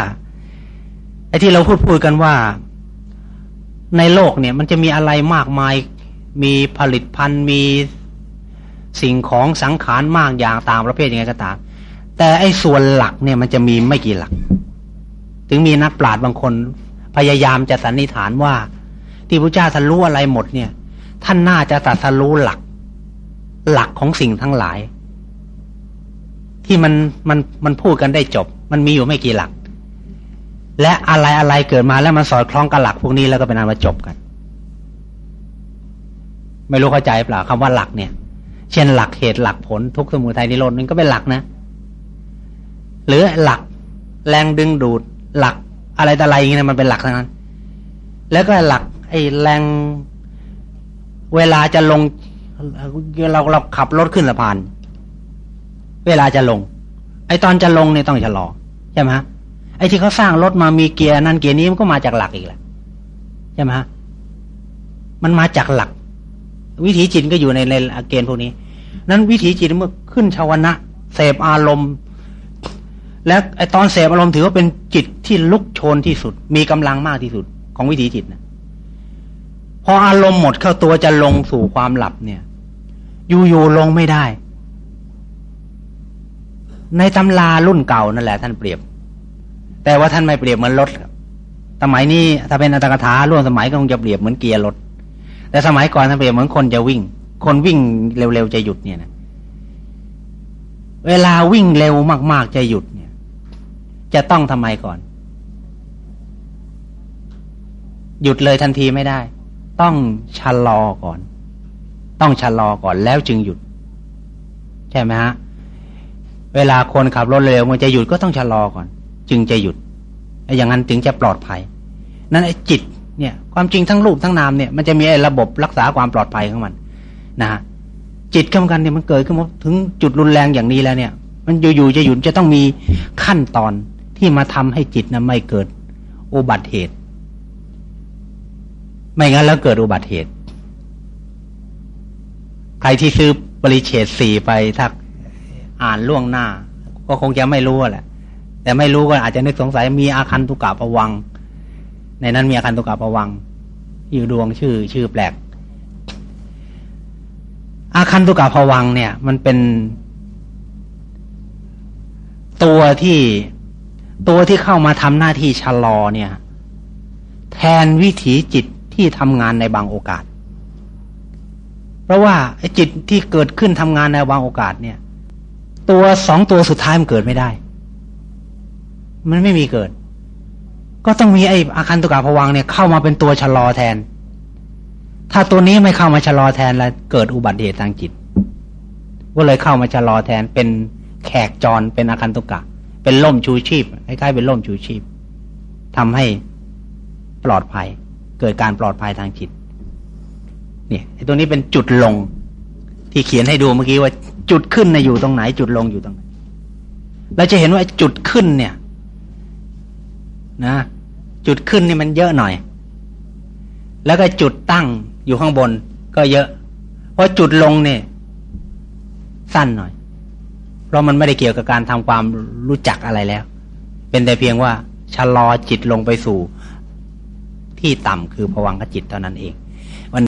ไอ้ที่เราพูดพูดกันว่า ในโลกเนี่ย มันจะมีอะไรมากมาย มีผลิตภัณฑ์มี สิ่งของสังขารมากอย่างตามประเภทยังไงก็ตาม แต่ไอ้ส่วนหลักเนี่ยมันจะมีไม่กี่หลัก ถึงมีนักปราชญ์บางคน พยายามจะสันนิษฐานว่า ที่พระเจ้าท่านรู้อะไรหมดเนี่ย ท่านน่าจะตัดสรู้หลัก หลักของสิ่งทั้งหลาย ที่มันมันมันพูดกันได้จบ มันมีอยู่ไม่กี่หลัก และอะไรอะไรเกิดมาแล้วมันสอดคล้องกับหลักพวกนี้แล้วก็เป็นอันมาจบกัน ไม่รู้เข้าใจเปล่าคำว่าหลักเนี่ย เช่นหลักเหตุหลักผลทุกสมุทัยนิโรธมันก็เป็นหลักนะ หรือหลักแรงดึงดูดหลักอะไรแต่อะไรอย่างเงี้ยมันเป็นหลักทั้งนั้น แล้วก็หลักไอ้แรงเวลาจะลงเราเราขับรถขึ้นสะพาน เวลาจะลง ไอตอนจะลงเนี่ยต้องชะลอใช่ไหมไอที่เขาสร้างรถมามีเกียร์นั่นเกียร์นี้มันก็มาจากหลักอีกแหละใช่ไหมฮะมันมาจากหลัก วิถีจิตก็อยู่ในในเกณฑ์พวกนี้ นั้นวิถีจิตเมื่อขึ้นชาวนะเสพอารมณ์ และไอตอนเสพอารมณ์ถือว่าเป็นจิตที่ลุกโชนที่สุด มีกำลังมากที่สุดของวิถีจิตนะพออารมณ์หมดเข้าตัวจะลงสู่ความหลับเนี่ย อยู่ๆลงไม่ได้ ในตำรารุ่นเก่านั่นแหละท่านเปรียบ แต่ว่าท่านไม่เปรียบเหมือนรถสมัยนี้ถ้าเป็นอัตถกถาร่วงสมัยก็คงจะเปรียบเหมือนเกียร์รถ แต่สมัยก่อนท่านเปรียบเหมือนคนจะวิ่ง คนวิ่งเร็วๆจะหยุดเนี่ยนะเวลาวิ่งเร็วมาก ๆ จะหยุดเนี่ย จะต้องทำไมก่อน หยุดเลยทันทีไม่ได้ ต้องชะลอก่อน ต้องชะลอก่อนแล้วจึงหยุด ใช่ไหมฮะ เวลาคนขับรถเร็วมันจะหยุดก็ต้องชะลอก่อน จึงจะหยุดอย่างนั้นถึงจะปลอดภัย นั้นไอ้จิต เนี่ย ความจริงทั้งรูปทั้งนามเนี่ยมันจะมีไอ้ระบบรักษาความปลอดภัยของมัน นะฮะจิตกำกันเนี่ยมันเกิดขึ้นมาถึงจุดรุนแรงอย่างนี้แล้วเนี่ย มันอยู่ๆจะหยุดจะต้องมีขั้นตอนที่มาทำให้จิตนะไม่เกิดอุบัติเหตุ ไม่งั้นแล้วเกิดอุบัติเหตุ ใครที่ซื้อบริเฉดสี่ไปถ้าอ่านล่วงหน้า ก็คงจะไม่รู้แหละ แต่ไม่รู้ก็อาจจะนึกสงสัยมีอาคันตุกะประวัง ในนั้นมีอาคันตุกะประวังอยู่ดวงชื่อชื่อแปลก อาคันตุกะภวังเนี่ย มันเป็น ตัวที่ตัวที่เข้ามาทำหน้าที่ชะลอเนี่ย แทนวิถีจิตที่ทำงานในบางโอกาส เพราะว่าไอ้จิตที่เกิดขึ้นทำงานในบางโอกาสเนี่ย ตัวสองตัวสุดท้ายมันเกิดไม่ได้ มันไม่มีเกิด ก็ต้องมีไอ้อาคันตุกะภวังเนี่ยเข้ามาเป็นตัวชะลอแทน ถ้าตัวนี้ไม่เข้ามาชะลอแทนแล้วเกิดอุบัติเหตุทางจิต ก็เลยเข้ามาชะลอแทนเป็นแขกจรเป็นอาคันตุกะ เป็นล่มชูชีพคล้ายๆเป็นล่มชูชีพทำให้ปลอดภัย เกิดการปลอดภัยทางจิต เนี่ยไอ้ตัวนี้เป็นจุดลงที่เขียนให้ดูเมื่อกี้ว่าจุดขึ้นนะอยู่ตรงไหน จุดลงอยู่ตรงไหนเราจะเห็นว่าจุดขึ้นเนี่ย นะ จุดขึ้นนี่มันเยอะหน่อย แล้วก็จุดตั้งอยู่ข้างบนก็เยอะเพราะจุดลงเนี่ยสั้นหน่อย เพราะมันไม่ได้เกี่ยวกับการทำความรู้จักอะไรแล้ว เป็นแต่เพียงว่าชะลอจิตลงไปสู่ ที่ต่ำคือผวังขจิตเท่านั้นเอง